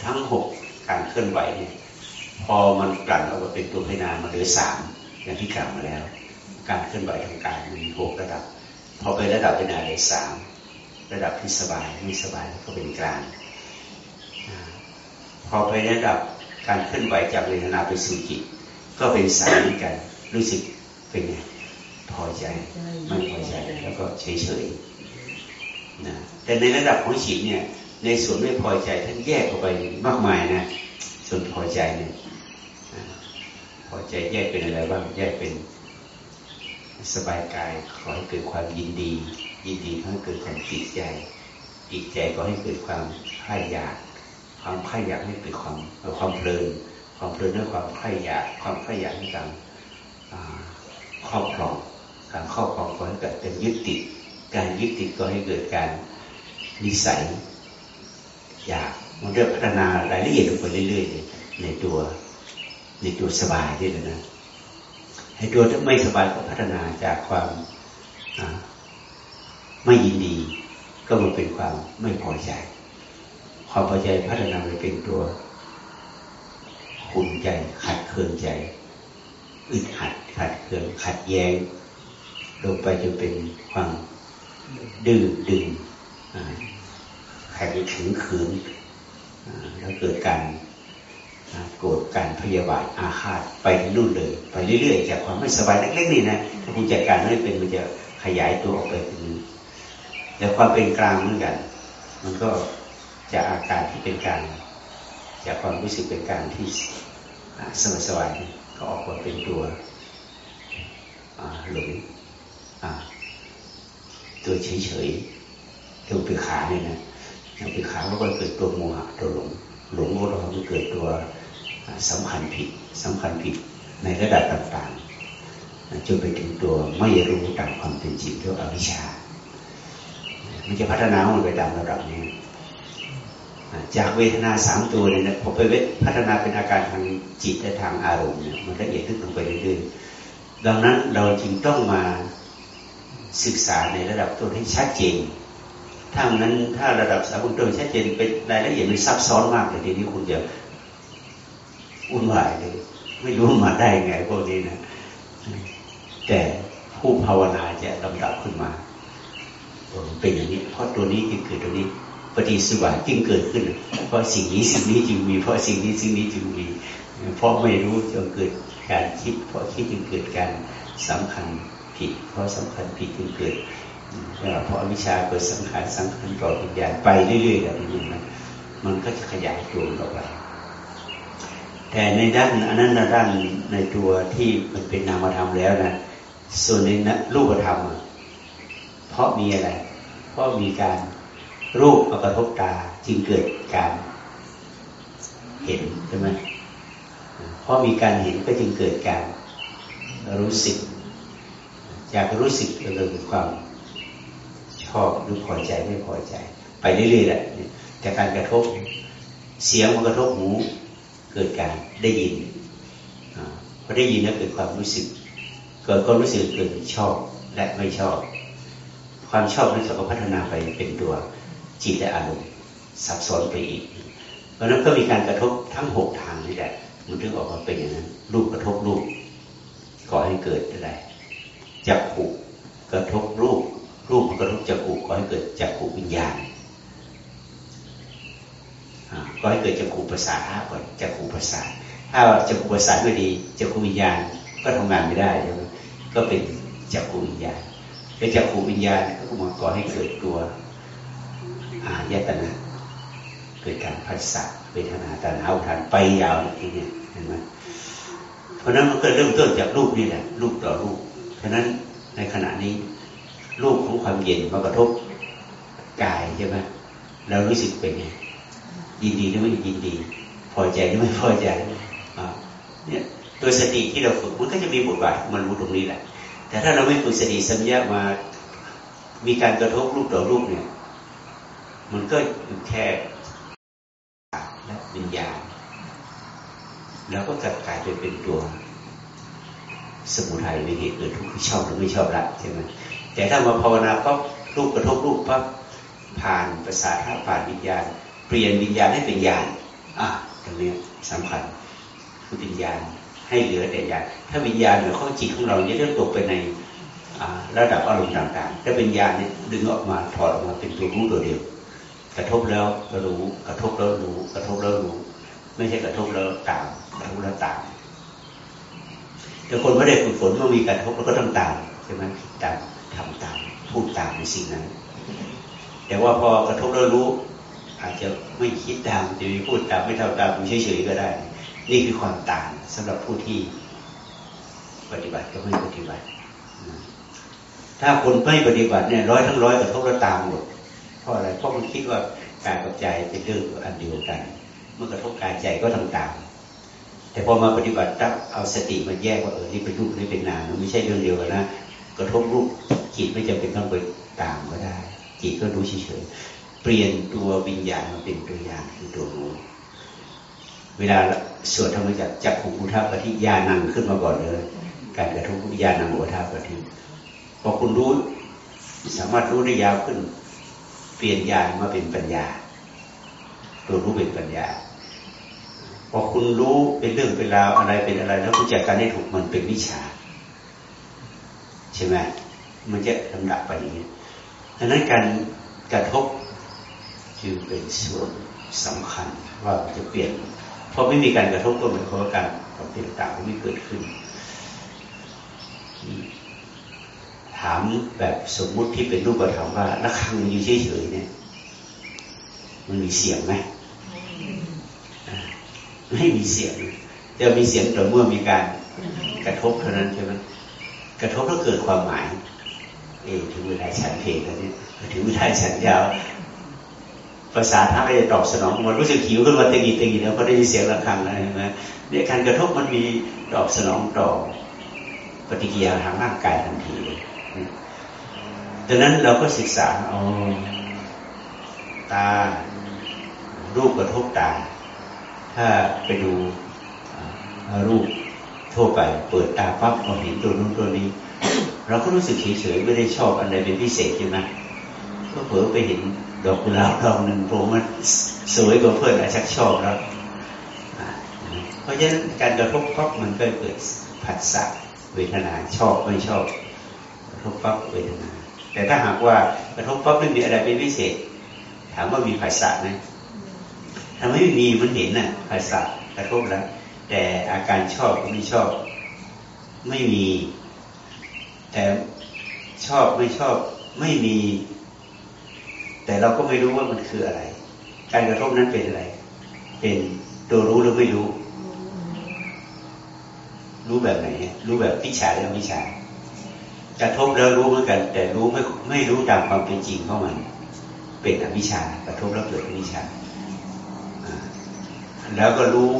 ทั้งหกการเคลื่อนไหวเนี่ย พอมันกลั่นออกมาเป็นตัวพินามาเหลือสามอย่างที่กล่าวมาแล้ว การเคลื่อนไหวทางกายมีหกระดับ พอไประดับพินาเหลือสามระดับที่สบายไม่สบายก็เป็นกลางพอไประดับการเคลื่อนไหวจากเวทนาไปสู่จิตก็เป็นสามเหมือนกันรู้สึกเป็นไงพอใจไม่พอใจแล้วก็เฉยเฉยนะแต่ในระดับของจิตเนี่ยในส่วนไม่พอใจท่านแยกออกไปมากมายนะส่วนพอใจเนี่ย พอใจแยกเป็นอะไรบ้าง แยกเป็นสบายกาย ขอให้เกิดความยินดี ยินดีให้เกิดความติดใจติดใจก็ให้เกิดความใคร่อยาก ความใคร่อยากให้เกิดความความเพลิน ความเพลินด้วยความใคร่อยาก ความใคร่อยากให้การครอบครอง การครอบครองก็ให้เกิดเป็นยึดติด การยึดติดก็ให้เกิดการนิสัยอยากมันเริ่มพัฒนารายละเอียดลงไปเรื่อยๆในตัว ในตัวสบายนี่เลยนะให้ตัวที่ไม่สบายก็พัฒนาจากความไม่ยินดี ก็มาเป็นความไม่พอใจ ความพอใจพัฒนาไปเป็นตัวขุนใจ ขัดเคืองใจอึดหัดขัดเคืองขัดแย้งลงไปจนเป็นความดื้อดึงแข็งขึงขืนแล้วเกิดการ โกรธการพยาบาทอาฆาตไปนู่นเลย ไปเรื่อยๆจากความไม่สบายเล็กๆนี่นะถ้าคุณจัดการไม่เป็นมันจะขยายตัวออกไปถึงแล้วความเป็นกลางเหมือนกัน มันก็จะอาการที่เป็นกลางจากความรู้สึกเป็นกลางที่สบายสบายก็ออกมาเป็นตัวหลงตัวเฉยๆตัวปีขาเนี่ยนะตัวปีขาก็เกิดตัวโมหะตัวหลงหลงองเรามันเกิดตัว สำคัญผิดสำคัญผิดในระดับต่างๆจนไปถึงตัวไม่รู้ตามความเป็นจริงเรียกอวิชชา มันจะพัฒนามันไปตามระดับนี้ จากเวทนาสามตัวเนี่ยพอไปพัฒนาเป็นอาการทางจิตและทางอารมณ์เนี่ยมันละเอียดขึ้นลงไปเรื่อยๆดังนั้นเราจึงต้องมาศึกษาในระดับตัวให้ชัดเจนถ้านั้นถ้าระดับสามัญโดยชัดเจนเป็นรายละเอียดมันซับซ้อนมากเลยทีนี้คุณจะ อุ่นวายเลยไม่รู้มาได้ไงพวกนี้นะแต่ผู้ภาวนาจะลำดับขึ้นมาเป็นอย่างนี้เพราะตัวนี้จึงเกิดตัวนี้ ปฏิสุบาจึงเกิดขึ้น เพราะสิ่งนี้สิ่งนี้จึงมี เพราะสิ่งนี้สิ่งนี้จึงมี เพราะไม่รู้จึงเกิดการคิด เพราะคิดจึงเกิดการสำคัญผิด เพราะสำคัญผิดจึงเกิดเพราะวิชาเกิดสังขารสังขารต่อวิญญาณไปเรื่อยๆแบบนี้นะมันก็จะขยายตัวออกไป แต่ในด้านอันนั้นด้านในตัวที่มันเป็นนามธรรมแล้วนะส่วนในรูปธรรม เพราะมีอะไร เพราะมีการรูปมากระทบตาจึงเกิดการเห็นใช่ไหมเพราะมีการเห็นก็จึงเกิดการรู้สึก จากรู้สึกก็เลยมีความชอบหรือพอใจไม่พอใจ ไปเรื่อยๆแหละแต่การกระทบเสียงมันกระทบหู เกิดการได้ยินพอได้ยินแล้วเกิดความรู้สึก เกิดความรู้สึกเกิดชอบและไม่ชอบ ความชอบนั้นจะพัฒนาไปเป็นตัวจิตและอารมณ์ซับซ้อนไปอีก เพราะนั้นก็มีการกระทบทั้งหกทางนี่แหละมันถึงออกมาเป็นอย่างนั้น รูปกระทบรูปก่อให้เกิดอะไรจักขุกระทบรูป รูปกระทบจักขุก็ให้เกิดจักขุวิญญาณ ก็ให้เกิดจักขุภาษาทก่อนจักขุภาษาถ้าจักขุภาษาไม่ดีจักขุวิญญาณก็ทำงานไม่ได้ใช่ไหมก็เป็นจักขุวิญญาณเป็นจักขุวิญญาณก็มาก่อให้เกิดตัวอายตนะเกิดการพัสสะเวทนาตาเอาทานไปยาวทีนี้เห็นไหมเพราะนั้นมันก็เริ่มต้นจากรูปนี่แหละรูปต่อรูป เพราะนั้นในขณะนี้รูปของความเย็นมากระทบกายใช่ไหมเรารู้สึกเป็นไง ยินดีหรือไม่ยินดี พอใจหรือไม่พอใจเนี่ยตัวสติที่เราฝึกมันก็จะมีบทบาทมันรู้ตรงนี้แหละ แต่ถ้าเราไม่ฝึกสติสัญญามามีการกระทบรูปต่อรูปเนี่ย มันก็อยู่แค่และวิญญาณแล้วก็จะกลายไปเป็นตัวสมุทัยวิเหตุเกิดทุกข์ชอบหรือไม่ชอบละใช่ไหมแต่ถ้ามาภาวนาปั๊บรูปกระทบรูปปั๊บผ่านภาษาทผ่านวิญญาณ เปลี่ยนวิญญาณให้เป็นญาณอะตรงนี้สำคัญคือวิญญาณให้เหลือแต่ญาณถ้าวิญญาณหรือข้อจิตของเราเนี่ยเริ่มตกไปในระดับอารมณ์ต่างๆถ้าเป็นญาณเนี่ยดึงออกมาถอดออกมาเป็นตัวรู้ตัวเดียว กระทบแล้วก็รู้กระทบแล้วรู้กระทบแล้วรู้ ไม่ใช่กระทบแล้วตามกระทบแล้วตามแต่คนไม่ได้ฝึกฝนเมื่อมีกระทบแล้วก็ต้องตามใช่ไหมตามทำตามพูดตามในสิ่งนั้น แต่ว่าพอกระทบแล้วรู้ อาจจะไม่คิดตามจะมีพูดตามไม่ทำตามเฉยๆก็ได้ นี่คือความต่างสำหรับผู้ที่ปฏิบัติก็ไม่ปฏิบัติ ถ้าคนไม่ปฏิบัติเนี่ยร้อยทั้งร้อยกระทบแล้วตามหมดเพราะอะไรเพราะมันคิดว่ากายกับใจเป็นเรื่องอันเดียวกันเมื่อกระทบกายใจก็ทำตามแต่พอมาปฏิบัติรับเอาสติมาแยกว่าเออนี่เป็นรูปนี่เป็นนามมันไม่ใช่เรื่องเดียวกันนะกระทบรูปจิตไม่จำเป็นต้องไปตามก็ได้จิตก็รู้เฉยๆ เปลี่ยนตัววิญญาณมาเป็นตัวอย่างคือตัวรู้ เวลาสวดธรรมจักจักขุอุทัปฏิญาณังขึ้นมาก่อนเลย การกระทบวิญญาณังอุทัปฏิพอคุณรู้สามารถรู้ได้ยาวขึ้น เปลี่ยนญาณมาเป็นปัญญา ตัวรู้เป็นปัญญา พอคุณรู้เป็นเรื่องเป็นราวอะไรเป็นอะไร แล้วคุณจัดการให้ถูกมันเป็นวิชา ใช่ไหมมันจะลำดับไปอย่างนี้ดังนั้นการกระทบ จึงเป็นส่วนสำคัญว่าจะเปลี่ยนเพราะไม่มีการกระทบก็เหมือนกับการเปลี่ยนต่างก็ไม่เกิดขึ้น ถามแบบสมมุติที่เป็นรูปธรรมว่าระฆังอยู่เฉยๆเนี่ย มันมีเสียงไหมไม่มีเสียงจะมีเสียงแต่เมื่อมีการกระทบเท่านั้นใช่ไหมกระทบแล้วเกิดความหมาย เออถึงเวลาฉันเพลงแล้วนี่ถึงเวลาฉันยาว ภาษาทั้งจะตอบสนองมันรู้สึกหิวขึ้นมาตึงอีตึงอีแล้วก็ได้ยินเสียงระฆังอะไรใช่ไหมเนี่ยการกระทบมันมีตอบสนองต่อปฏิกิริยาทางร่างกายทันทีเลยดังนั้นเราก็ศึกษาเอาตา รูปกระทบตา ถ้าไปดูรูปทั่วไป เปิดตาปั๊บเราเห็นตัวนู้นตัวนี้ เราก็รู้สึกเฉยๆไม่ได้ชอบอะไรเป็นพิเศษใช่ไหมก็เผลอไปเห็น ดอกกุหลาบดอกหนึ่งผล่มันสวยกว่าเพื่อนอาชักชอบแล้วเพราะฉะนั้นการกระทบปั๊บมันก็เกิดผัสสะเวทนาชอบไม่ชอบกระทบปั๊บเวทนา แต่ถ้าหากว่ากระทบปั๊บไม่มีอะไรเป็นพิเศษ ถามว่ามีผัสสะไหมถ้าไม่มีมันเห็นน่ะผัสสะกระทบแล้ว แต่อาการชอบไม่ชอบ ไม่มี แต่ชอบไม่ชอบไม่มี แต่เราก็ไม่รู้ว่ามันคืออะไร การกระทบนั้นเป็นอะไร เป็นตัวรู้หรือไม่รู้ รู้แบบไหน รู้แบบพิชาหรือไม่ชากระทบแล้วรู้เหมือนกัน แต่รู้ไม่ไม่รู้ตามความเป็นจริงของมัน เป็นอวิชากระทบแล้วเกิดอวิชาแล้วก็รู้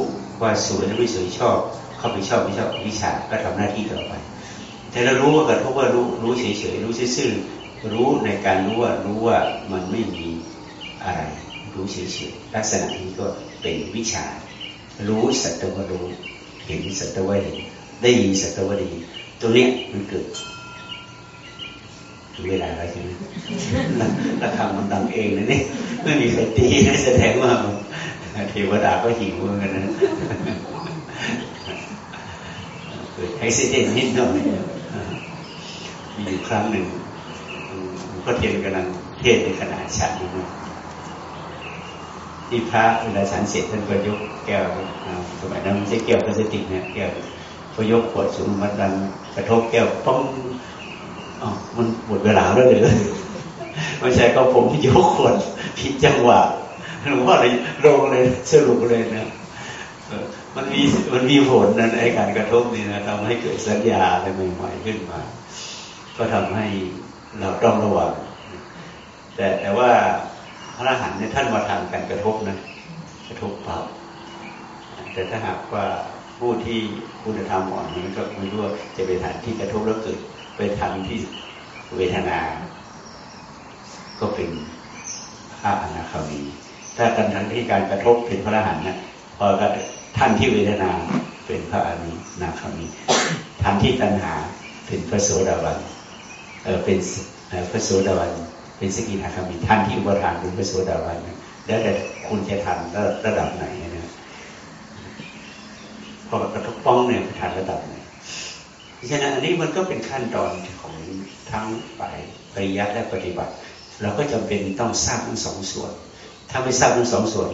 ว่าสวยหรือไม่สวยชอบ เขาไปชอบไม่ชอบวิชาก็ทำหน้าที่ต่อไป แต่เรารู้ว่ากระทบว่ารู้รู้เฉยๆรู้ซื่อๆ รู้ในการรู้ว่ารู้ว่ามันไม่มีอะไรรู้เฉยๆลักษณะนี้ก็เป็นวิชา รู้สัตวรู้เห็นสัตวเห็นได้ยินสัตวได้ยินตรงนี้มันเกิดถึงเวลาแล้วใช่ไหมแล้วคำมันดังเองนะนี่ไม่มีใครตีแสดงว่าเทวดาก็หิวเหมือนกันนะเกิดไอซิเดนนิดหน่อยมีอยู่ครั้งหนึ่ง ก็เทียนกำลังเทศในขณะฉันอยู่ที่พระเวลาฉันเสร็จท่านก็ยกแก้วสมัยนั้นไม่ใช่แก้วพลาสติกนะแก้วพอยกขวดสูงมันดังกระทบแก้วป้องอ๋อมันหมดเวลาแล้วเลยไม่ใช่ก็ผมยกขวดผิดจังหวะหลวงพ่อเลยลงเลยสรุปเลยนะมันมีมันมีผลนะในการกระทบนี่นะทำให้เกิดสัญญาอะไรใหม่ๆขึ้นมา ก็ทำให้ เราต้องระวังแต่แต่ว่าพระอรหันต์เนี่ยท่านมาทำการกระทบนะกระทบเปล่าแต่ถ้าหากว่าผู้ที่คุณธรรมอ่อนนี้ก็ไม่รู้ว่าจะไปทันที่กระทบแล้วเกิดไปทันที่เวทนา ก็เป็นพระอนาคามีถ้ากันทั้งที่การกระทบเป็นพระอรหันต์นะพอท่านที่เวทนาเป็นพระอนาคามีท่านที่ตัณหาเป็นพระโสดาบัน เป็นพระโสดาบันเป็นสกิทาคามีท่านที่อุปทานเป็นพระโสดาบันแล้วแต่คุณจะทันระดับไหนนะพอกระทบป้องเนี่ยทันระดับไหนฉะนั้นอันนี้มันก็เป็นขั้นตอนของทั้งฝ่ายปริยัติและปฏิบัติ เราก็จำเป็นต้องทราบทั้งสองส่วน ถ้าไม่ทราบทั้งสองส่วน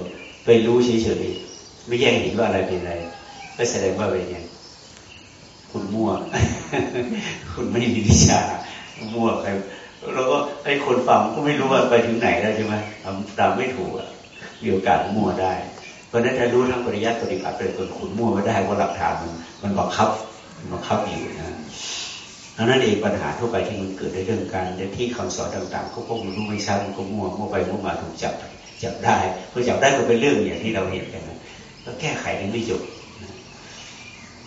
ไปรู้เฉยๆไม่แยกเห็นว่าอะไรเป็นอะไร ก็แสดงว่าเป็นยังคุณมั่ว คุณไม่มีวิชา มั่วใครแล้วก็ไอ้คนฟังก็ไม่รู้ว่าไปถึงไหนแล้วใช่ไหมทำตามไม่ถูกมีโอกาสมั่วได้ เพราะนั้นถ้ารู้ทั้งปริยัติปฏิบัติเป็นคนขุนมั่วไม่ได้เพราะหลักฐานมันมันบังคับมันบังคับอยู่นะดังนั้นเองปัญหาทั่วไปที่มันเกิดในเรื่องการที่คำสอนต่างๆก็พวกมันรู้ไม่ชัดมันก็มั่วมั่วไปมั่วมาถูกจับจับได้พอจับได้ก็เป็นเรื่องอย่างที่เราเห็นกันนะก็แก้ไขกันไม่จบ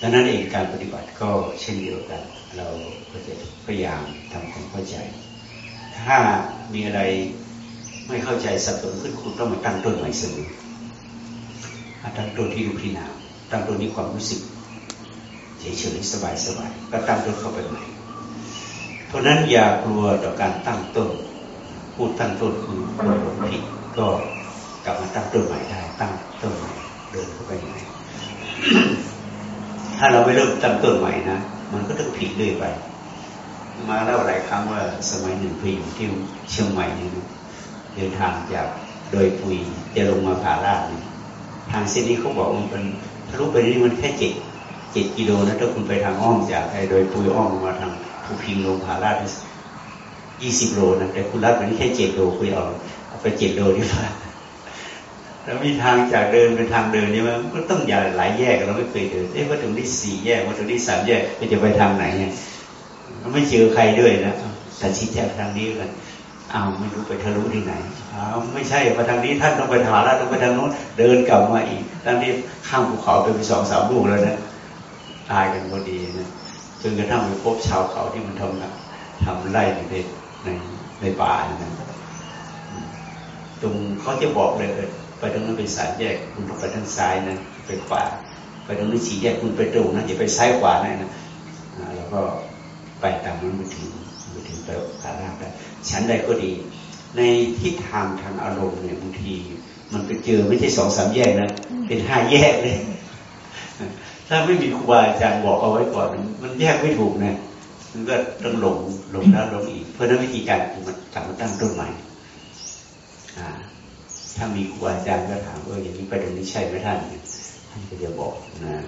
ดังนั้นเองการปฏิบัติก็เช่นเดียวกัน เราก็จะพยายามทำความเข้าใจ ถ้ามีอะไรไม่เข้าใจสับสนขึ้นคุณต้องมาตั้งต้นใหม่เสมอตั้งต้นที่รูที่นามตั้งต้นที่ความรู้สึกเฉยๆสบายๆก็ตั้งต้นเข้าไปใหม่เพราะนั้นอย่ากลัวต่อการตั้งต้นพูดตั้งต้นคือกลัวหลงผิดก็กลับมาตั้งต้นใหม่ได้ ตั้งต้นใหม่เดินเข้าไปใหม่ถ้าเราไม่เริ่มตั้งต้นใหม่นะ มันก็ต้องผิดเรื่อยไป มาเล่าหลายครั้งว่าสมัยหนึ่งพี่อยู่ที่เชียงใหม่นี่เดินทางจากโดยปุยจะลงมาผาลาดนี่ทางเส้นนี้เขาบอกมันเป็นทะลุไปนี่มันแค่เจ็ดเจ็ดกิโลนะถ้าคุณไปทางอ้อมจากไอ้โดยปุยอ้อมมาทางภูพิงลงผาลาดยี่สิบโลนะแต่คุณรัดมันแค่เจ็ดโลคุยเอาเอาไปเจ็ดโลดีกว่า แล้วมีทางจากเดินเป็นทางเดินนี่มันก็ต้องอย่าหลายแยกเราไม่เคยเดินเอ๊ะว่าตรงนี้สี่แยกว่าตรงนี้สามแยกมันจะไปทางไหนเนี่ยไม่เจอใครด้วยนะแต่ชี้แจงทางนี้กันอ้าวไม่รู้ไปทะลุที่ไหนอ้าวไม่ใช่ไปทางนี้ท่านต้องไปทาแล้วต้องไปทางโน้นเดินกลับมาอีกตอนนี้ข้ามภูเขาไปไปสองสามลูกแล้วนะตายกันพอดีนะจนกระทั่งไปพบชาวเขาที่มันทำทำไร่ในในในป่านะตรงเขาจะบอกเลย ไปตรงนั้นเป็นสายแยกคุณต้องไปทางซ้ายนะไปขวา ไปตรงนี้สีแยกคุณไปตรงนะอย่าไปซ้ายขวานะนะแล้วก็ไปตามนั้นไปถึงไปถึงไปผาราบได้ชั้นใดก็ดี ในทิศทางทางอารมณ์เนี่ยบางที มันไปเจอไม่ใช่สองสามแยกนะเป็นห้าแยกเลยถ้าไม่มีครูบาอาจารย์บอกเอาไว้ก่อนมันแยกไม่ถูกนะมันก็ต้องหลงหลงแล้วหลงอีก เพราะนั้นวิธีการคือมันกลับมาตั้งต้นใหม่ ถ้ามีครูอาจารย์ก็ถามว่าอย่างนี้ประเด็นนี้ใช่ไหมท่านท่านก็จะบอกนะ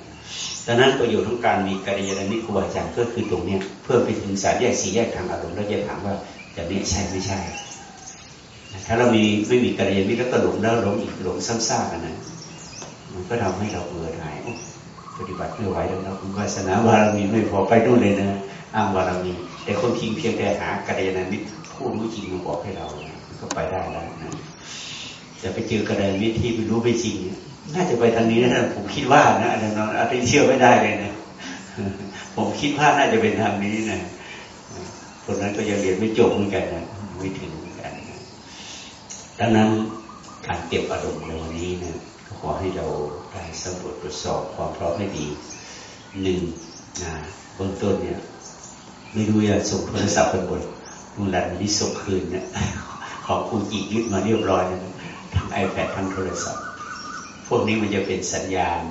ดังนั้นประโยชน์ของการมีกัลยาณมิตรครูอาจารย์ก็คือตรงเนี้ยเพื่อไปถึงสารแยกสีแยกทางอารมณ์แล้วจะถามว่าจะนี้ใช่ไม่ใช่ ถ้าเรามีไม่มีกัลยาณมิตรแล้วก็หลงแล้วหลงอีกหลงซ้ำซากันนะมันก็ทำให้เราเบื่อหน่ายปฏิบัติไม่ไหวแล้วนะคุณวาสนาบารมีไม่พอไปนู่นเลยนะอ้างบารมี แต่คนทิ้งเพียงแต่หากัลยาณมิตรผู้รู้จริงมาบอกให้เราก็ไปได้แล้วนะ จะไปเจอกระไดมิตรที่ไม่รู้ไม่จริง น่าจะไปทางนี้นะผมคิดว่านะอาจารย์อาจารย์เชื่อไม่ได้เลยนะผมคิดว่าน่าจะเป็นทางนี้นะคนนั้นก็ยังเรียนไม่จบเหมือนกันนะไม่ถึงเหมือนกันดังนั้นการเก็บอารมณ์ในวันนี้นะขอให้เราได้สำรวจตรวจสอบความพร้อมให้ดีหนึ่งนะเบื้องต้นเนี่ย ไม่รู้จะส่งโทรศัพท์ไปบนมูลันนี้ส่งคืนเนี่ยของคุณอีกยึดมาเรียบร้อยแล้ว ทั้ง iPad ทั้งโทรศัพท์ พวกนี้มันจะเป็นสัญญาณ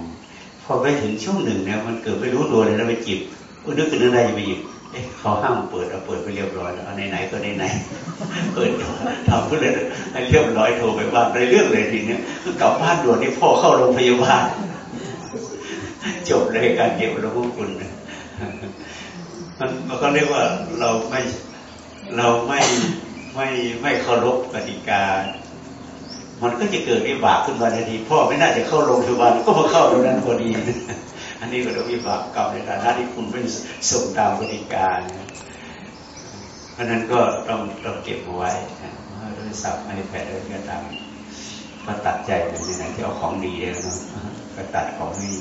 พอไปถึงช่วงหนึ่งเนี่ยมันเกิดไม่รู้ตัวเลยแล้วไปจิบอุนึกขึ้นได้จะไปหยิบเอ๊ะเขาห้ามเปิดเอาเปิดไปเรียบร้อยแล้วเอาไหนๆก็ไหนๆเปิดทำเพื่อเลยให้เรียบร้อยโทรไปบ้านในเรื่องเลยทีเนี้ยกลับบ้านด่วนนี่พ่อเข้าโรงพยาบาลจบเลยการเก็บระบุคุณมันมันก็เรียกว่าเราไม่เราไม่ไม่ไม่เคารพกติกา มันก็จะเกิดวิบากขึ้นมาทันทีพ่อไม่น่าจะเข้าโรงพยาบาลก็มาเข้าตรงนั้นพอดี อันนี้ก็เรียกวิบากกรรมในฐานะที่คุณไม่ส่งตามกติการเพราะนั้นก็ต้องต้องเก็บเอาไว้โทรศัพท์ไอแพดอะไรก็ตามก็ตัดใจในไหนที่เอาของดีเลยนะก็ตัดของที่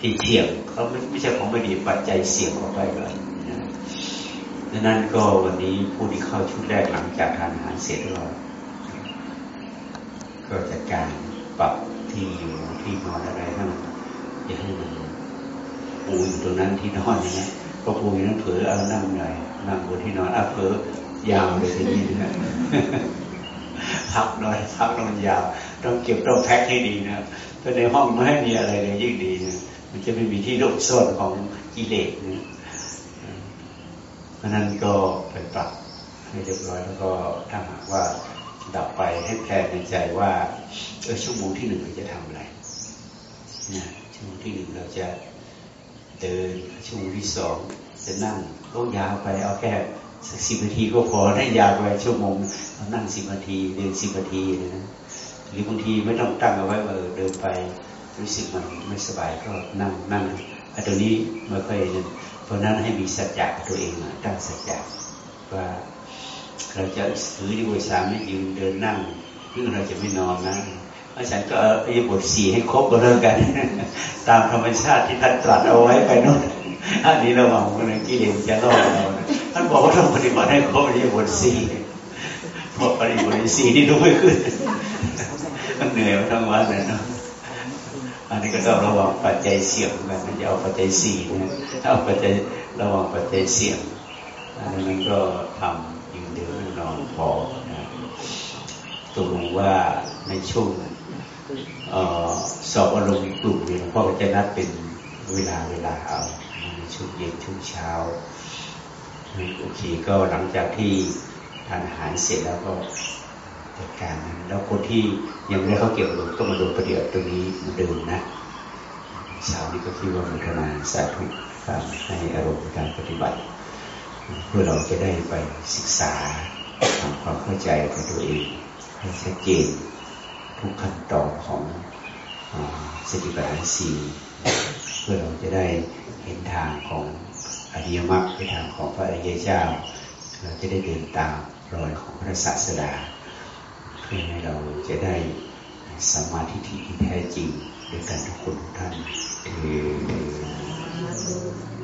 ที่เสี่ยงเขาไม่ไม่ใช่ของไม่ดีปัจจัยเสี่ยงออกไปเลยดังนั้นก็วันนี้ผู้ที่เข้าชุดแรกหลังจากทานอาหารเสร็จแล้ว ก็จัดการปรับที่อยู่ที่นอนอะไรให้มันอย่าให้มันปูอยู่ตรงนั้นที่นอนอย่างนี้พอปูอยู่นั้นเผลอเอานั่งหน่อยนั่งบนที่นอนอะเผลอยาวเลยทีนี้นะพักหน่อยพักนอนยาว ต้องเก็บต้องแพ็คให้ดีนะเพราะในห้องไม่ให้มีอะไรเลยยิ่งดีนะมันจะไม่มีที่หลบซ่อนของกิเลสนะเพราะนั้นก็ไปปรับให้เรียบร้อยแล้วก็ถ้าหากว่า ดับไปให้แพนในใจว่าเออชั่วโมงที่หนึ่งเราจะทำอะไรนะชั่วโมงที่หนึ่งเราจะเดินชั่วโมงที่สองจะนั่งก็ยาวไปเอาแค่สักสิบนาทีก็พอถ้ยาวไปชั่วโมงเรานั่งสิบนาทีเดินสิบนาทีนะหรือบางทีไม่ต้องตั้งเอาไว้ว่าเดินไปรู้สึกมันไม่สบายก็นั่งนั่งอันตัวนี้ไม่ค่อยเพราะนั้นให้มีสัจจะตัวเองตั้งสัจจะว่า เราจะถือดีวสามไม่ยืนเดินนั่งเพื่อเราจะไม่นอนนะอาจารย์ก็เอาอบทสี่ให้ครบก็เลิกกัน ตามธรรมชาติที่ท่านตรัสเอาไว้ไปนู่นอันนี้ระวังคนกิเลสจะล่อเราท่านบอกว่าต้องปฏิบัติให้ครบอริยบทสี่พอปฏิบัติสี่นี่ดูไม่ขึ้นมันเหนื่อยมาทั้งวันเลยเนาะอันนี้ก็ต้องระวังปัจจัยเสี่ยงกันไม่จะเอาปัจจัยสี่นะเอาปัจจัยระวังปัจจัยเสี่ยงอันนั้นก็ทำ ยืนเดินนอนพอนะตกลงว่าในช่วงสอบอารมณ์กลุ่มเนี่ยพ่อจะนัดเป็นเวลาเวลาเอาในช่วงเย็นช่วงเช้าโอเคก็หลังจากที่ทานอาหารเสร็จแล้วก็จัดการแล้วคนที่ยังไม่ได้เข้าเกี่ยวลงก็มาดูประเดี๋ยวตรงนี้มาเดิมนะเช้านี้ก็คิดว่ามันขนาดสาธุการให้อารมณ์การปฏิบัติ เพื่อเราจะได้ไปศึกษา ทำความเข้าใจกับตัวเองให้ชัดเจนทุกขั้นตอนของสติปัฏฐานสี่เพื่อเราจะได้เห็นทางของอริยมรรคในทางของพระอริยเจ้า เราจะได้เดินตามรอยของพระศาสดาเพื่อให้เราจะได้สมาธิที่แท้จริงด้วยกันทุกคนทุกท่านคือ